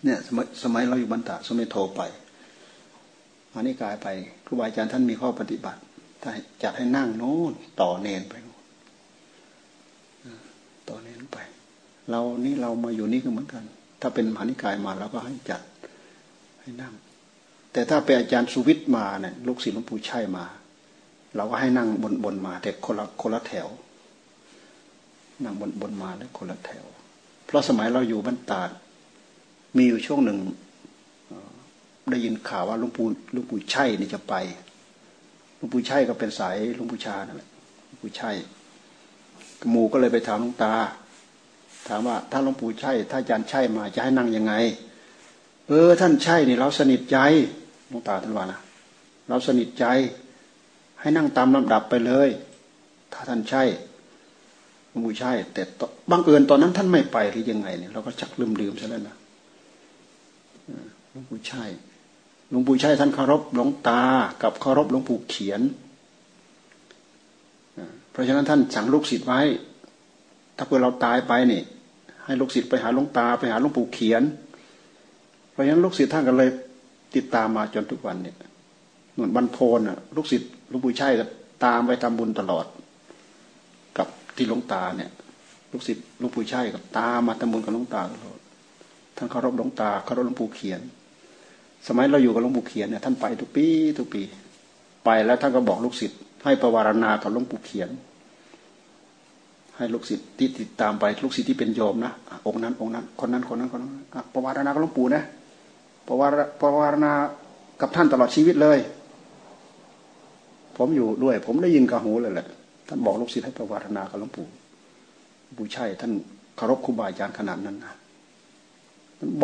เนี่ยสมัยสมัยเราอยู่บรรดาสมัยโทรไปมานิกายไปครูบาอาจารย์ท่านมีข้อปฏิบัติถ้าจัดให้นั่งโน้นต่อเนนไปนต่อเนนไป เรานี่เรามาอยู่นี่ก็เหมือนกัน ถ้าเป็นมหานิกายมาเราก็ให้จัดให้นั่ง แต่ถ้าเป็นอาจารย์สุวิทย์มาเนี่ยลูกศิษย์หลวงปู่ชัยมา เราก็ให้นั่งบนบนมา แต่คนละคนละแถว นั่งบนบนมาแล้วคนละแถว เพราะสมัยเราอยู่บ้านตา มีอยู่ช่วงหนึ่ง ได้ยินข่าวว่าลวงปู่ลวงปู่ชัยนี่จะไปลวงปู่ชัยก็เป็นสายลวงปู่ชานั่นแหละลวงปู่ชัยหมูก็เลยไปถามหลวงตา ถามว่า ถ้าหลวงปู่ชัยถ้าอาจารย์ชัยมาจะให้นั่งยังไง เออ ท่านชัยนี่เราสนิทใจหลวงตาท่านว่านะเราสนิทใจ ให้นั่งตามลำดับไปเลย ถ้าท่านใช่หลวงปู่ใช่แต่ตบังเอิญตอนนั้นท่านไม่ไปหรือยังไงเนี่ยเราก็ชักลืมลืมๆซะแล้วนะ หลวงปู่ใช่หลวงปู่ใช่ท่านเคารพหลวงตา กับเคารพหลวงปู่เขียน เพราะฉะนั้นท่านสั่งลูกศิษย์ไว้ ถ้าเพื่อเราตายไปนี่ ให้ลูกศิษย์ไปหาหลวงตาไปหาหลวงปู่เขียน เพราะฉะนั้นลูกศิษย์ท่านก็เลยติดตามมาจนทุกวันเนี่ยเหมือนบรรโพนอะลูกศิษย์หลวงปู่ชัยก็ตามไปทำบุญตลอด กับที่หลวงตาเนี่ย ลูกศิษย์หลวงปู่ชัยก็ตามมาทำบุญกับหลวงตาตลอด ท่านเคารพหลวงตาเคารพหลวงปู่เขียน สมัยเราอยู่กับหลวงปู่เขียนเนี่ยท่านไปทุกปีทุกปี ไปแล้วท่านก็บอกลูกศิษย์ให้ประวารณากับหลวงปู่เขียน ให้ลูกศิษย์ที่ติดตามไปลูกศิษย์ที่เป็นโยมนะองค์นั้นองค์นั้นคนนั้นคนนั้นคนนั้นประวารณากับหลวงปู่นะประวารประวารณากับท่านตลอดชีวิตเลย ผมอยู่ด้วย ผมได้ยินกับหูเลยแหละท่านบอกลูกศิษย์ให้ประวารณากับหลวงปู่หลวงปู่ใช่ท่านเคารพครูบาอาจารย์ขนาดนั้นนะ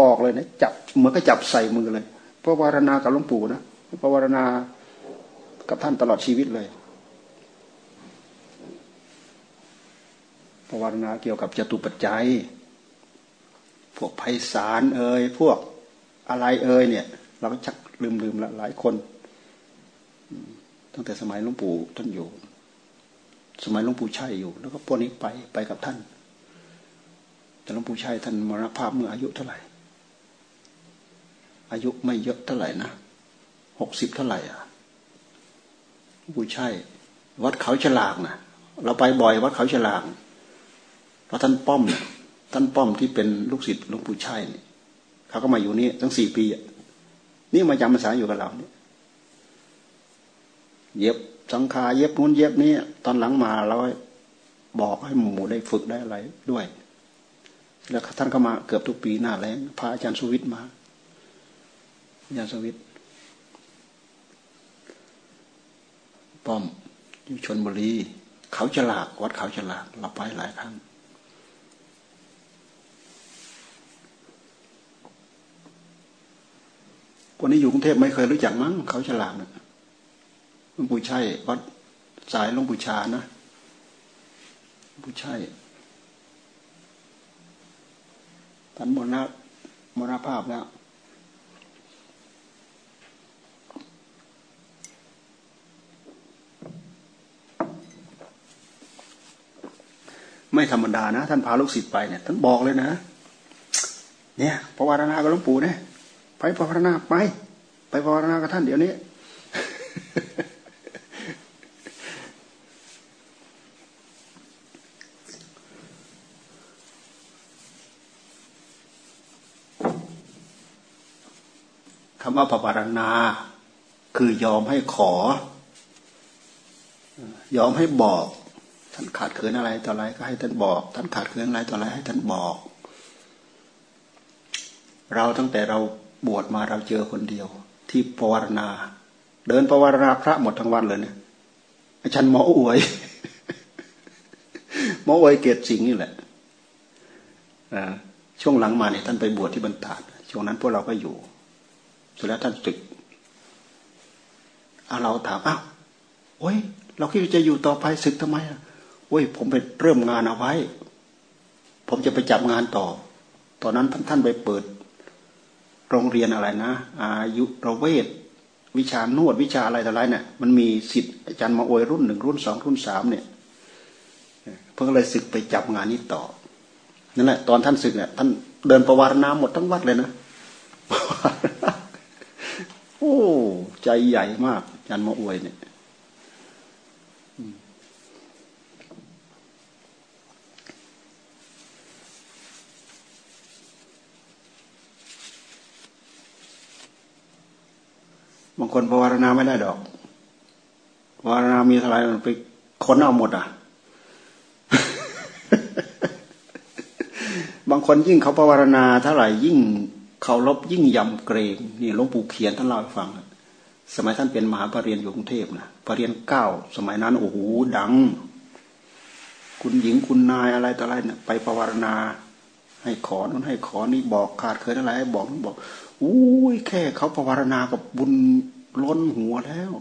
บอกเลยนะจับเหมือนก็จับใส่มือเลยประวารณากับหลวงปู่นะประวารณากับท่านตลอดชีวิตเลยประวารณาเกี่ยวกับจตุปัจจัย พวกไพศาลเอ่ยพวกอะไรเอ่ยเนี่ย เราก็ชักลืมลืมละหลายคนตั้งแต่สมัยหลวงปู่ท่านอยู่ สมัยหลวงปู่ชัยอยู่ แล้วก็พวกนี้ไปไปกับท่าน แต่หลวงปู่ชัยท่านมรณภาพเมื่ออายุเท่าไหร่ อายุไม่เยอะเท่าไหร่นะหกสิบเท่าไหร่อะหลวงปู่ชัยวัดเขาฉลากนะเราไปบ่อยวัดเขาฉลากเพราะท่านป้อมเนี่ยท่านป้อมที่เป็นลูกศิษย์หลวงปู่ชัยเนี่ยเขาก็มาอยู่นี่ตั้งสี่ปีอะนี่มาจำภาษาอยู่กับเราเนี่ยเย็บสังขาเย็บนู้นเย็บนี้ตอนหลังมาเราบอกให้หมู่ได้ฝึกได้อะไรด้วย แล้วท่านก็มาเกือบทุกปีหน้าแล้งพระอาจารย์สุวิทย์มา อาจารย์สุวิทย์ป้อมอยู่ชนบุรี เขาฉลากวัดเขาฉลากเราไปหลายครั้งคนนี้อยู่กรุงเทพไม่เคยรู้จักมั้งเขาฉลากนะหลวงปู่ชัยวัดสายหลวงปู่ชานะหลวงปู่ชัย ท่านมรณะมรณภาพแล้ว ไม่ธรรมดานะ ท่านพาลูกศิษย์ไปเนี่ยท่านบอกเลยนะ เนี่ยภาวนากับหลวงปู่เนี่ยไปภาวนาไป ไปภาวนากับท่านเดี๋ยวนี้ ว่าภาวนาคือยอมให้ขอ ยอมให้บอก ท่านขาดเขินอะไรต่ออะไรก็ให้ท่านบอก ท่านขาดเขินอะไรต่ออะไรให้ท่านบอก เราตั้งแต่เราบวชมาเราเจอคนเดียว ที่ภาวนาเดินภาวนาพระหมดทั้งวันเลยเนี่ยอาจารย์หมออวยหมออวยเกตสิงนี่แหละช่วงหลังมาเนี่ยท่านไปบวชที่บรรดาช่วงนั้นพวกเราก็อยู่ เสร็จแล้วท่านศึกเอาเราถามอ้าวโอ้ย เราคิดจะอยู่ต่อไปศึกทำไมอะโอ้ย ผมไปเริ่มงานเอาไว้ ผมจะไปจับงานต่อ ตอนนั้นท่านท่านไปเปิด โรงเรียนอะไรนะ อายุระเวทวิชานวดวิชาอะไรต่ออะไรเนี่ย มันมีสิทธิ์อาจารย์มาอวยรุ่นหนึ่งรุ่นสองรุ่นสามเนี่ยเพิ่งเลยศึกไปจับงานนี้ต่อนั่นแหละ ตอนท่านศึกเนี่ยท่านเดินประวารณาหมดทั้งวัดเลยนะ โอ้ใจใหญ่มากยันมาอวยเนี่ยบางคนภาวนาไม่ได้ดอกภาวนามีอะไรมันไปค้นเอาหมดอะ บางคนยิ่งเขาภาวนาเท่าไหร่ยิ่ง เขารบยิ่งยำเกรงนี่หลวงปู่เขียนท่านเล่าให้ฟัง สมัยท่านเป็นมหาปรริญญาอยู่กรุงเทพนะปรริญญาเก้าสมัยนั้นโอ้โหดัง คุณหญิงคุณนายอะไรต่ออะไรเนี่ยไปภาวนาให้ขอนั้นให้ขอนี่บอกขาดเคยอะไรให้บอกนั้นบอกอุ้ยแค่เขาภาวนากับบุญล้นหัวแล้ว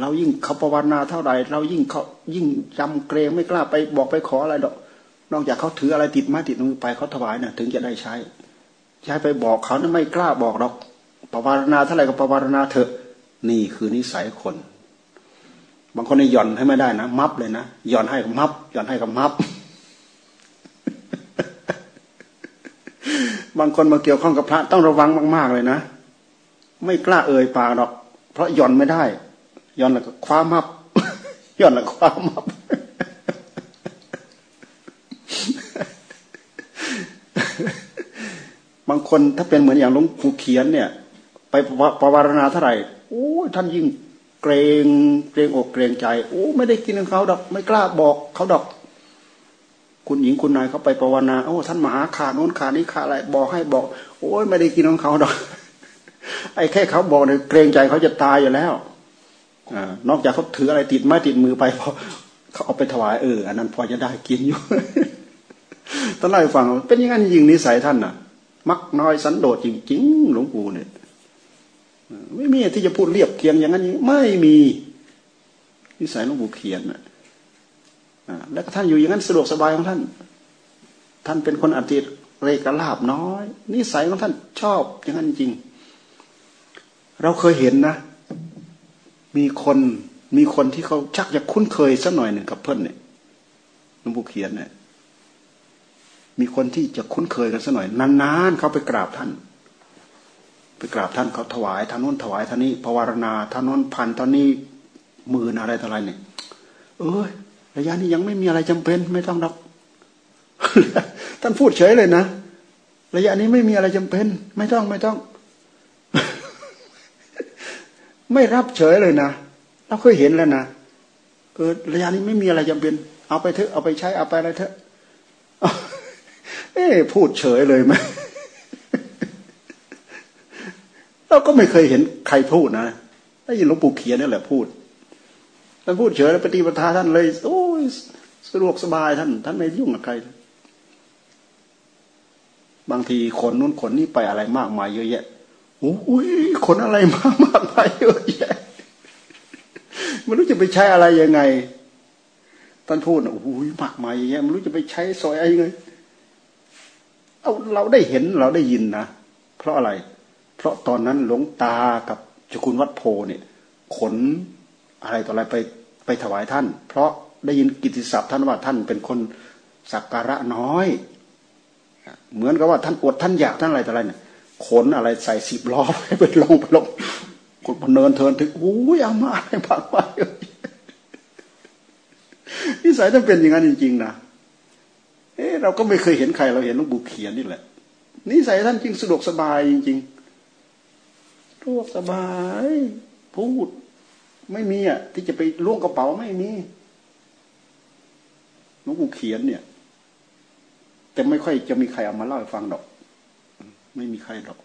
เรายิ่งเขาภาวนาเท่าไหร่เรายิ่งเขายิ่งจำเกรงไม่กล้าไปบอกไปขออะไรดอก นอกจากเขาถืออะไรติดมาติดมือไปเขาถวายเนี่ยถึงจะได้ใช้ ใช้ไปบอกเขานี่ไม่กล้าบอกหรอกภาวนาเท่าไหร่ก็ภาวนาเถอะ นี่คือนิสัยคน บางคนนี่หย่อนให้ไม่ได้นะมับเลยนะหย่อนให้กับมับหย่อนให้กับมับบางคนมาเกี่ยวข้องกับพระต้องระวังมาก ๆเลยนะ ไม่กล้าเอ่ยปากหรอก เพราะหย่อนไม่ได้หย่อนแล้วก็คว้ามับหย่อนแล้วคว้ามับ บางคนถ้าเป็นเหมือนอย่างหลวงปู่เขียนเนี่ย ไปปวารณาเท่าไหร่โอ้ท่านยิ่งเกรงเกรงอกเกรงใจ โอ้ไม่ได้กินของเขาดอก ไม่กล้าบอกเขาดอก คุณหญิงคุณนายเขาไปปวารณาโอ้ท่านมหาขาโน้นขานี้ขาอะไรบอกให้บอก โอ้ยไม่ได้กินของเขาดอก ไอ้แค่เขาบอกเนี่ยเกรงใจเขาจะตายอยู่แล้วอนอกจากเขาถืออะไรติดไม้ติดมือไปพอเขาเอาไปถวายเอออันนั้นพอจะได้กินอยู่ตอนไล่ฟังเป็นยังไงยิงนิสัยท่านน่ะ มักน้อยสันโดษจริงๆหลวงปู่เนี่ยไม่มีที่จะพูดเรียบเคียงอย่างนั้นไม่มีนิสัยหลวงปู่เขียนนะแล้วก็ท่านอยู่อย่างนั้นสะดวกสบายของท่าน ท่านเป็นคนอติเรกลาบน้อย นิสัยของท่านชอบอย่างนั้นจริง เราเคยเห็นนะ มีคนมีคนที่เขาชักจะคุ้นเคยสักหน่อยหนึ่งกับเพื่อนเนี่ยหลวงปู่เขียนเนี่ย มีคนที่จะคุ้นเคยกันสักหน่อยนานๆเขาไปกราบท่าน ไปกราบท่านเขาถวายท่านนู้นถวายท่านนี้ภาวนาท่านนู้นพันท่านนี้หมื่นอะไรต่ออะไรเนี่ยเออระยะนี้ยังไม่มีอะไรจำเป็นไม่ต้องดอกท่านพูดเฉยเลยนะระยะนี้ไม่มีอะไรจำเป็น ไม่ต้องไม่ต้อง ไม่รับเฉยเลยนะเราเคยเห็นแล้วนะเออระยะนี้ไม่มีอะไรจำเป็น เอาไปเถอะเอาไปใช้เอาไปอะไรเถอะ เอ๊พูดเฉยเลยไหมเราก็ไม่เคยเห็นใครพูดนะได้ยินหลวงปู่เขียนนี่แหละพูดท่านพูดเฉยแล้วปฏิปทาท่านเลย โอ้ยสะดวกสบายท่าน ท่านไม่ยุ่งกับใคร บางทีคนนู้นคนนี้ไปอะไรมากมายเยอะแยะโอ้ยคนอะไรมากมากมายเยอะแยะไม่รู้จะไปใช้อะไรยังไงท่านพูดโอ้โหมากมายอย่างเงี้ยไม่รู้จะไปใช้ซอยอะไรยังไง เอาเราได้เห็นเราได้ยินนะ เพราะอะไร เพราะตอนนั้นหลวงตากับจ้าคุณวัดโพเนี่ย ขนอะไรต่ออะไรไปไปถวายท่าน เพราะได้ยินกิติศัพท์ท่านว่าท่านเป็นคนสักการะน้อย เหมือนกับว่าท่านอดท่านอยากท่านอะไรต่ออะไรเนี่ยขนอะไรใส่สิบล้อไปลงไปลงคนพเนินเทินถึงโอ้ยเอามาให้พักไปนิสัยต้องเป็นอย่างนั้นจริงๆนะ เอ๊เราก็ไม่เคยเห็นใครเราเห็นหลวงปู่เขียนนี่แหละนิสัยท่านจริงสะดวกสบายจริงๆสะดวกสบายพูดไม่มีอะที่จะไปล่วงกระเป๋าไม่มีหลวงปู่เขียนเนี่ย แต่ไม่ค่อยจะมีใครเอามาเล่าให้ฟังดอก ไม่มีใครดอก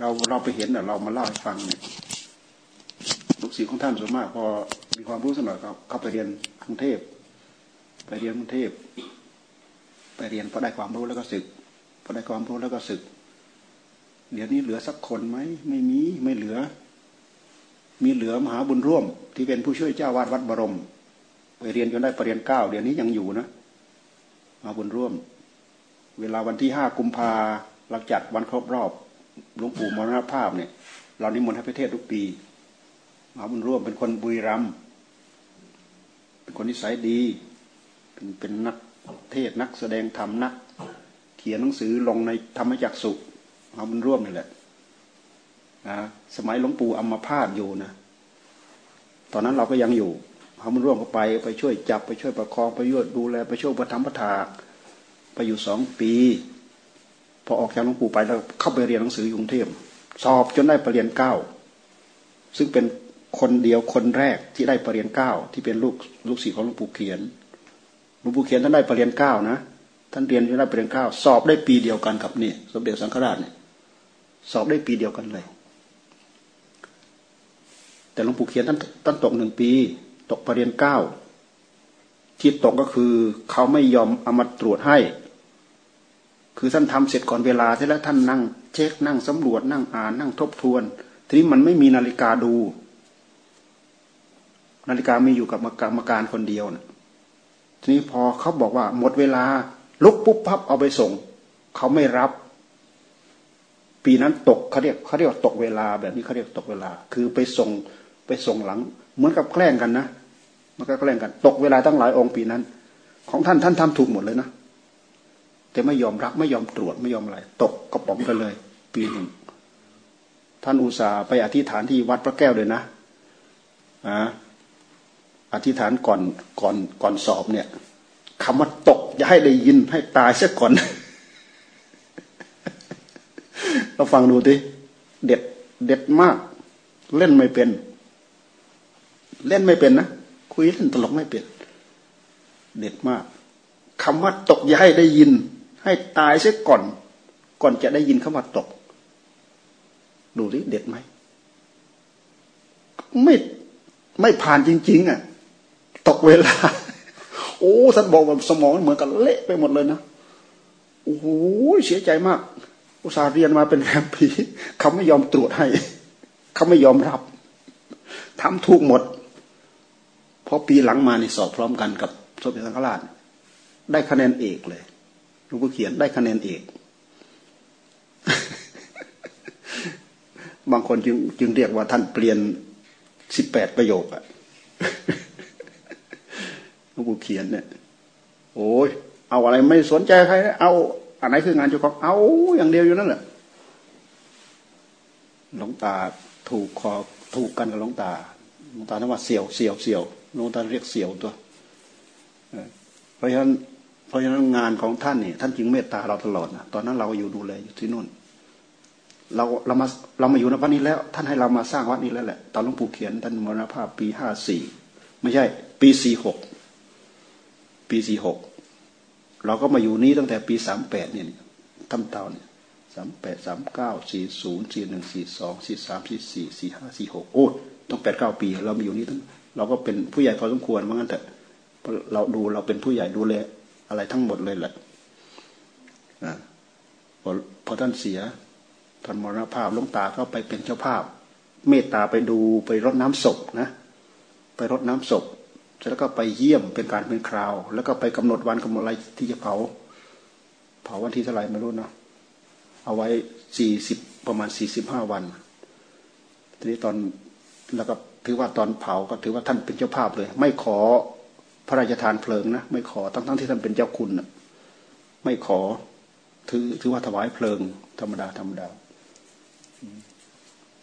เราเราไปเห็นแต่เรามาเล่าให้ฟังเนี่ยลูกศิษย์ของท่านส่วนมาก พอมีความรู้สมัยเขาเขาไปเรียนกรุงเทพไปเรียนกรุงเทพ ไปเรียนพอได้ความรู้แล้วก็ศึกพอได้ความรู้แล้วก็ศึก เดี๋ยวนี้เหลือสักคนไหมไม่มีไม่เหลือ มีเหลือมหาบุญร่วม ที่เป็นผู้ช่วยเจ้าวาดวัดบรม ไปเรียนจนได้ปรริญญาเก้าเดี๋ยวนี้ยังอยู่นะมหาบุญร่วม เวลาวันที่ห้ากุมภาเราจัดวันครบรอบหลวงปู่มรณภาพเนี่ย เรานิมนต์ให้ประเทศทุกปีมหาบุญร่วมเป็นคนบุรีรัมย์เป็นคนนิสัยดี เป็นเป็นนัก เทศนักแสดงธรรมนัก เขียนหนังสือลงในธรรมจักสุมหาบุญร่วมนี่แหละนะสมัยหลวงปู่อัมพาตอยู่นะตอนนั้นเราก็ยังอยู่มหาบุญร่วมก็ไปไปช่วยจับไปช่วยประคองไปยวดดูแลไปช่วยประทับประทาไปอยู่สองปีพอออกจากหลวงปู่ไปแล้วเข้าไปเรียนหนังสือยู่กรุงเทพสอบจนได้ปรริญญาเก้าซึ่งเป็นคนเดียวคนแรกที่ได้ปรริญญาเก้าที่เป็นลูกลูกศิษย์ของหลวงปู่เขียน หลวงปู่เขียนท่านได้ปรริญญาเก้านะท่านเรียนจนได้ปรริญญาเก้าสอบได้ปีเดียวกันกับนี่สมเด็จสังฆราชเนี่ยสอบได้ปีเดียวกันเลย แต่หลวงปู่เขียนท่านท่านตกหนึ่งปี ตกปรริญญาเก้าที่ตกก็คือเขาไม่ยอมเอามาตรวจให้ คือท่านทำเสร็จก่อนเวลาที่แล้วท่านนั่ง เช็คนั่งสำรวจนั่งอ่านนั่งทบทวน ทีนี้มันไม่มีนาฬิกาดู นาฬิกามีอยู่กับกรรมการคนเดียวนะ ทีนี้พอเขาบอกว่า หมดเวลา ลุกปุ๊บพับเอาไปส่ง เขาไม่รับ ปีนั้นตกเขาเรียกเขาเรียกว่าตกเวลาแบบนี้เขาเรียกตกเวลา คือไปส่งไปส่งหลัง เหมือนกับแกล้งกันนะมันก็แกล้งกัน ตกเวลาตั้งหลายองค์ปีนั้น ของท่านท่านทำถูกหมดเลยนะแต่ไม่ยอมรับไม่ยอมตรวจไม่ยอมอะไรตกกระป๋องไปเลย ปีหนึ่งท่านอุตส่าห์ไปอธิษฐานที่วัดพระแก้วเลยนะอ่า อธิษฐานก่อนก่อนก่อนสอบเนี่ยคำว่าตกอย่าให้ได้ยินให้ตายเสียก่อนเราฟังดูดิเด็ดเด็ดมาก เล่นไม่เป็น เล่นไม่เป็นนะคุยเล่นตลกไม่เป็น เด็ดมากคำว่าตกอย่าให้ได้ยิน ให้ตายเสียก่อน ก่อนจะได้ยินคำว่าตก ดูดิเด็ดไหมไม่ไม่ผ่านจริง ๆ อะ ตกเวลา โอ้ท่านบอกว่าสมองเหมือนกับเละไปหมดเลยนะโอ้โหเสียใจมาก อุตส่าห์เรียนมาเป็นแรมปีเขาไม่ยอมตรวจให้ เขาไม่ยอมรับทำถูกหมดพอปีหลังมานี่สอบพร้อมกันกับสมเด็จสังฆราช ได้คะแนนเอกเลยหลวงพ่อเขียนได้คะแนนเอก บางคนจึงจึงเรียกว่าท่านเปลี่ยนสิบแปดประโยคอะ หลวงปู่เขียนเนี่ยโอ้ยเอาอะไรไม่สนใจใครเอาอันไหนคืองานเจ้าของเอาอย่างเดียวอยู่นั่นแหละหลวงตาถูกคอถูกกันกับหลวงตาหลวงตาท่านว่าเสียวเสียวเสียวหลวงตาเรียกเสียวตัวเพราะฉะนั้นเพราะฉะนั้นงานของท่านเนี่ยท่านจึงเมตตาเราตลอดนะตอนนั้นเราอยู่ดูแลอยู่ที่นู่น เราเรามาเรามาอยู่ในวัดนี้แล้ว ท่านให้เรามาสร้างวัดนี้แล้วแหละตอนหลวงปู่เขียนท่านมรณภาพปีห้าสี่ไม่ใช่ ปีสี่หก ปีสี่หกเราก็มาอยู่นี้ตั้งแต่ปีสามแปดเนี่ยทำเตาเนี่ยสามแปดสามเก้าสี่ศูนย์สี่หนึ่งสี่สองสี่สามสี่สี่สี่ห้าสี่หกโอ้ต้องแปดเก้าปี เรามาอยู่นี้ตั้งเราก็เป็นผู้ใหญ่พอสมควรเมือนกันแต่เราดูเราเป็นผู้ใหญ่ดูแลอะไรทั้งหมดเลยแหละพอพอท่านเสียท่านมรณภาพลงตาก็ไปเป็นเจ้าภาพ เมตตาไปดูไปรดน้ำศพนะ ไปรดน้ำศพ แล้วก็ไปเยี่ยมเป็นการเป็นคราว แล้วก็ไปกำหนดวันกำหนดอะไรที่จะเผา เผาวันที่เท่าไหร่ไม่รู้นะเอาไว้สี่สิบประมาณสี่สิบห้าวันทีนี้ตอนแล้วก็ถือว่าตอนเผาก็ถือว่าท่านเป็นเจ้าภาพเลย ไม่ขอพระราชทานเพลิงนะไม่ขอทั้งทั้งที่ท่านเป็นเจ้าคุณนะไม่ขอถือถือว่าถวายเพลิง ธรรมดาธรรมดา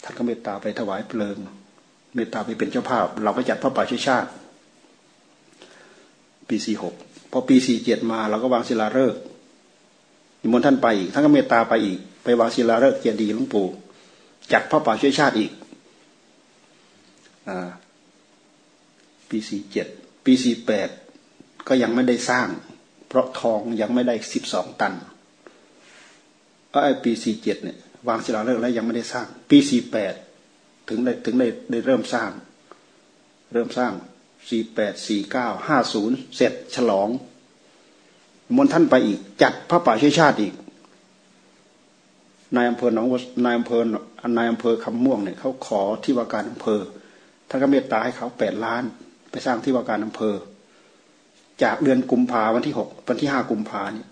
ท่านก็เมตตาไปถวายเพลิง เมตตาไปเป็นเจ้าภาพ เราก็จัดพระป่าช่วยชาติ ปีสี่หกพอปีสี่เจ็ดมาเราก็วางศิลาฤกษ์นิมนต์ท่านไปอีกท่านก็เมตตาไปอีก ไปวางศิลาฤกษ์เจดีย์หลวงปู่จัดพระป่าช่วยชาติอีกปีสี่เจ็ดปีสี่แปดก็ยังไม่ได้สร้าง เพราะทองยังไม่ได้สิบสองตันก็ไอปีสี่เจ็ดเนี่ยวางศิลาฤกษ์แล้วยังไม่ได้สร้าง ปีสี่แปดถึงได้ถึงได้ได้เริ่มสร้าง เริ่มสร้าง สี่แปดสี่เก้าห้าศูนย์เสร็จฉลอง มนท่านไปอีก จัดพระป่าช่วยชาติอีกนายอำเภอหนองนายอำเภอนายอำเภอคำม่วงเนี่ยเขาขอที่ว่าการอำเภอท่านก็เมตตาให้เขาแปดล้าน ไปสร้างที่ว่าการอำเภอ จากเดือนกุมภาวันที่หกวันที่ห้ากุมภาเนี่ย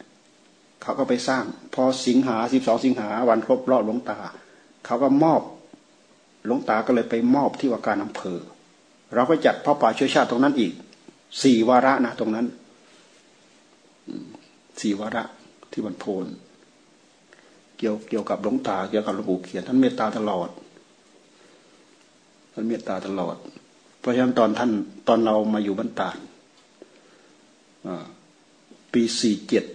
เขาก็ไปสร้าง พอสิงหาสิบสองสิงหาวันครบรอบหลวงตา เขาก็มอบหลวงตาก็เลยไปมอบที่ว่าการอำเภอ เราก็จัดพ่อป่าช่วยชาติตรงนั้นอีกสี่วาระนะตรงนั้นสี่วาระที่วันโพนเกี่ยวเกี่ยวกับหลวงตาเกี่ยวกับหลวงปู่เขียนท่านเมตตาตลอดท่านเมตตาตลอด เพราะฉะนั้นตอนท่านตอนเรามาอยู่บรรดาปีสี่เจ็ด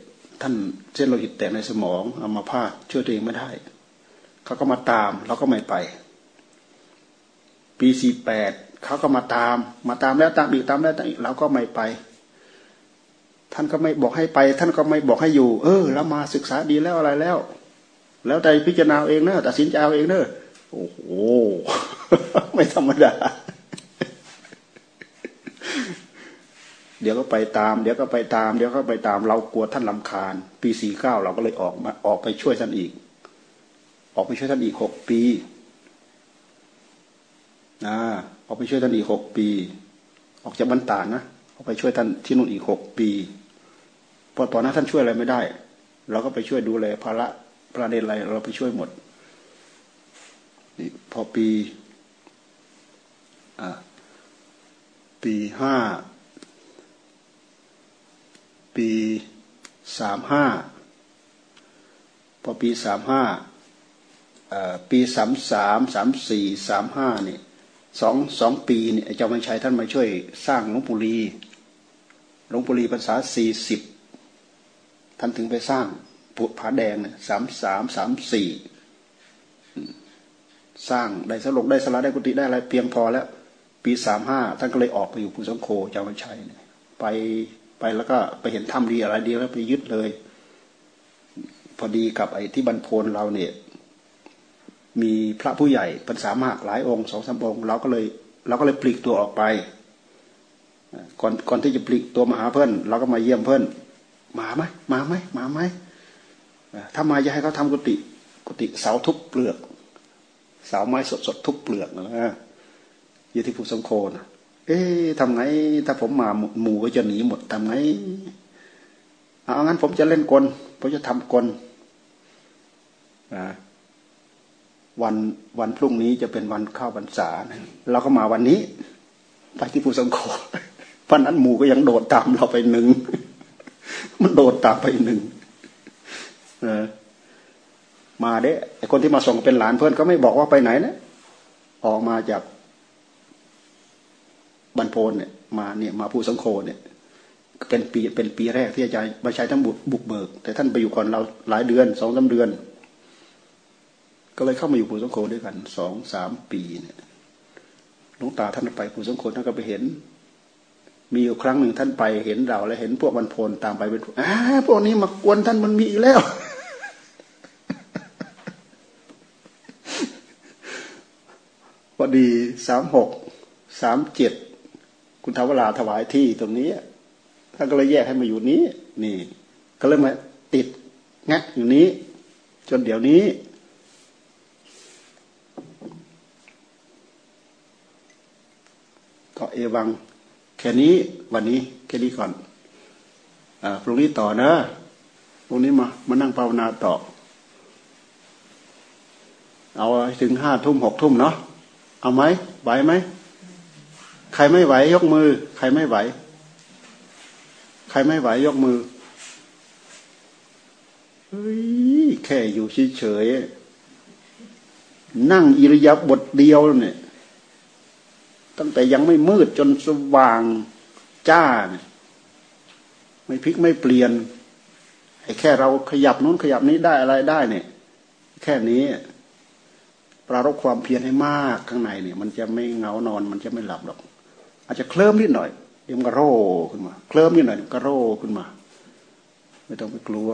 ท่านเส้นโลหิตแตกในสมองเอามาพาดช่วยตัวเองไม่ได้ เขาก็มาตามเราก็ไม่ไป ปีสี่แปด เขาก็มาตาม มาตามแล้วตามอีกตามแล้วตามอีกเราก็ไม่ไป ท่านก็ไม่บอกให้ไป ท่านก็ไม่บอกให้อยู่ เออแล้วมาศึกษาดีแล้วอะไรแล้ว แล้วแต่พิจารณาเองเนอะตัดสินใจเอาเองเนอะโอ้โหไม่ธรรมดา เดี๋ยวก็ไปตาม เดี๋ยวก็ไปตาม เดี๋ยวก็ไปตาม เรากลัวท่านลำคาญ ปีสี่เก้าเราก็เลยออกมาออกไปช่วยท่านอีก ออกไปช่วยท่านอีกหกปีนะ ออกไปช่วยท่านอีกหกปี ออกจากบรรดานะออกไปช่วยท่านที่นู่นอีกหกปีพอตอนนั้นท่านช่วยอะไรไม่ได้ เราก็ไปช่วยดูแลภาระประเด็นอะไรเราไปช่วยหมดนี่พอปีปีห้าปีสามห้าพอปีสามห้าปีสามสามสามสี่สามห้าเนี่ย สองสองปีเนี่ยเจ้ามันชัยท่านมาช่วยสร้างหลวงปู่ลีหลวงปู่ลีภาษาสี่สิบท่านถึงไปสร้างปุผาแดงเนี่ยสามสามสามสี่สร้างได้สลกได้สละได้กุฏิได้อะไรเพียงพอแล้ว ปีสามห้าท่านก็เลยออกไปอยู่ภูสังโคเจ้ามันชัยเนี่ยไปไปแล้วก็ไปเห็นถ้ำดีอะไรดีแล้วไปยึดเลย พอดีกับไอ้ที่บรรพนเราเนี่ย มีพระผู้ใหญ่พรรษามากหลายองค์สองสามองค์เราก็เลยเราก็เลยปลีกตัวออกไป ก่อนก่อนที่จะปลีกตัวมาหาเพื่อนเราก็มาเยี่ยมเพื่อนมาไหมมาไหมมาไหมถ้ามาจะให้เขาทำกุฏิกุฏิเสาทุบเปลือกเสาไม้สดสดทุบเปลือกนะอยู่ที่ภูสังโคนเอ๊ะทำไง ถ้าผมมาหมู่ก็จะหนีหมดทำไงเอางั้นผมจะเล่นกลผมจะทำกลอะ วันวันพรุ่งนี้จะเป็นวันเข้าพรรษาเราก็มาวันนี้ ไปที่ภูสังโฆวันนั้นหมูก็ยังโดดตามเราไปหนึ่งมันโดดตามไปหนึ่งมาเด้ไอคนที่มาส่งเป็นหลานเพื่อนก็ไม่บอกว่าไปไหนนะออกมาจากบรรพนเนี่ย มาเนี่ยมาภูสังโฆเนี่ยเป็นปีเป็นปีแรกที่อาจารย์มาใช้ทั้งบุบุกเบิก แต่ท่านไปอยู่ก่อนเราหลายเดือนสองสาเดือน ก็เลยเข้ามาอยู่ภูสังโฆด้วยกันสองสามปีเนี่ยหลวงตาท่านไปภูสังโฆท่านก็ไปเห็น มีอยู่ครั้งหนึ่งท่านไปเห็นเราแล้วเห็นพวกมันพลตามไปเป็นอ่าพวกนี้มากวนท่านมันมีอีกแล้วพอดีสามหกสามเจ็ดคุณทวราถวายที่ตรงนี้ท่านก็เลยแยกให้มาอยู่นี้ นี่ ก็เลยมาติดงัดอยู่นี้ จนเดี๋ยวนี้ ก็เอวัง แค่นี้วันนี้แค่นี้ก่อนอพรุ่งนี้ต่อนะพรุ่งนี้มามานั่งภาวนาต่อ เอาถึงห้าทุ่มหกทุ่มเนาะเอาไหมไหวไหมใครไม่ไหวยกมือ ใครไม่ไหว ใครไม่ไหวยกมือเฮ้ยแค่อยู่เฉยๆนั่งอิริยาบถเดียวเนี่ย ตั้งแต่ยังไม่มืดจนสว่างจ้าเนี่ยไม่พลิกไม่เปลี่ยนไอ้แค่เราขยับนู้นขยับนี้ได้อะไรได้เนี่ย แค่นี้ ปรารบความเพียรให้มากข้างในเนี่ย มันจะไม่เหงานอน มันจะไม่หลับหรอก อาจจะเคลิ้มนิดหน่อยเดี๋ยวมันก็โร่ขึ้นมา เคลิ้มนิดหน่อยก็โร่ขึ้นมา ไม่ต้องไปกลัว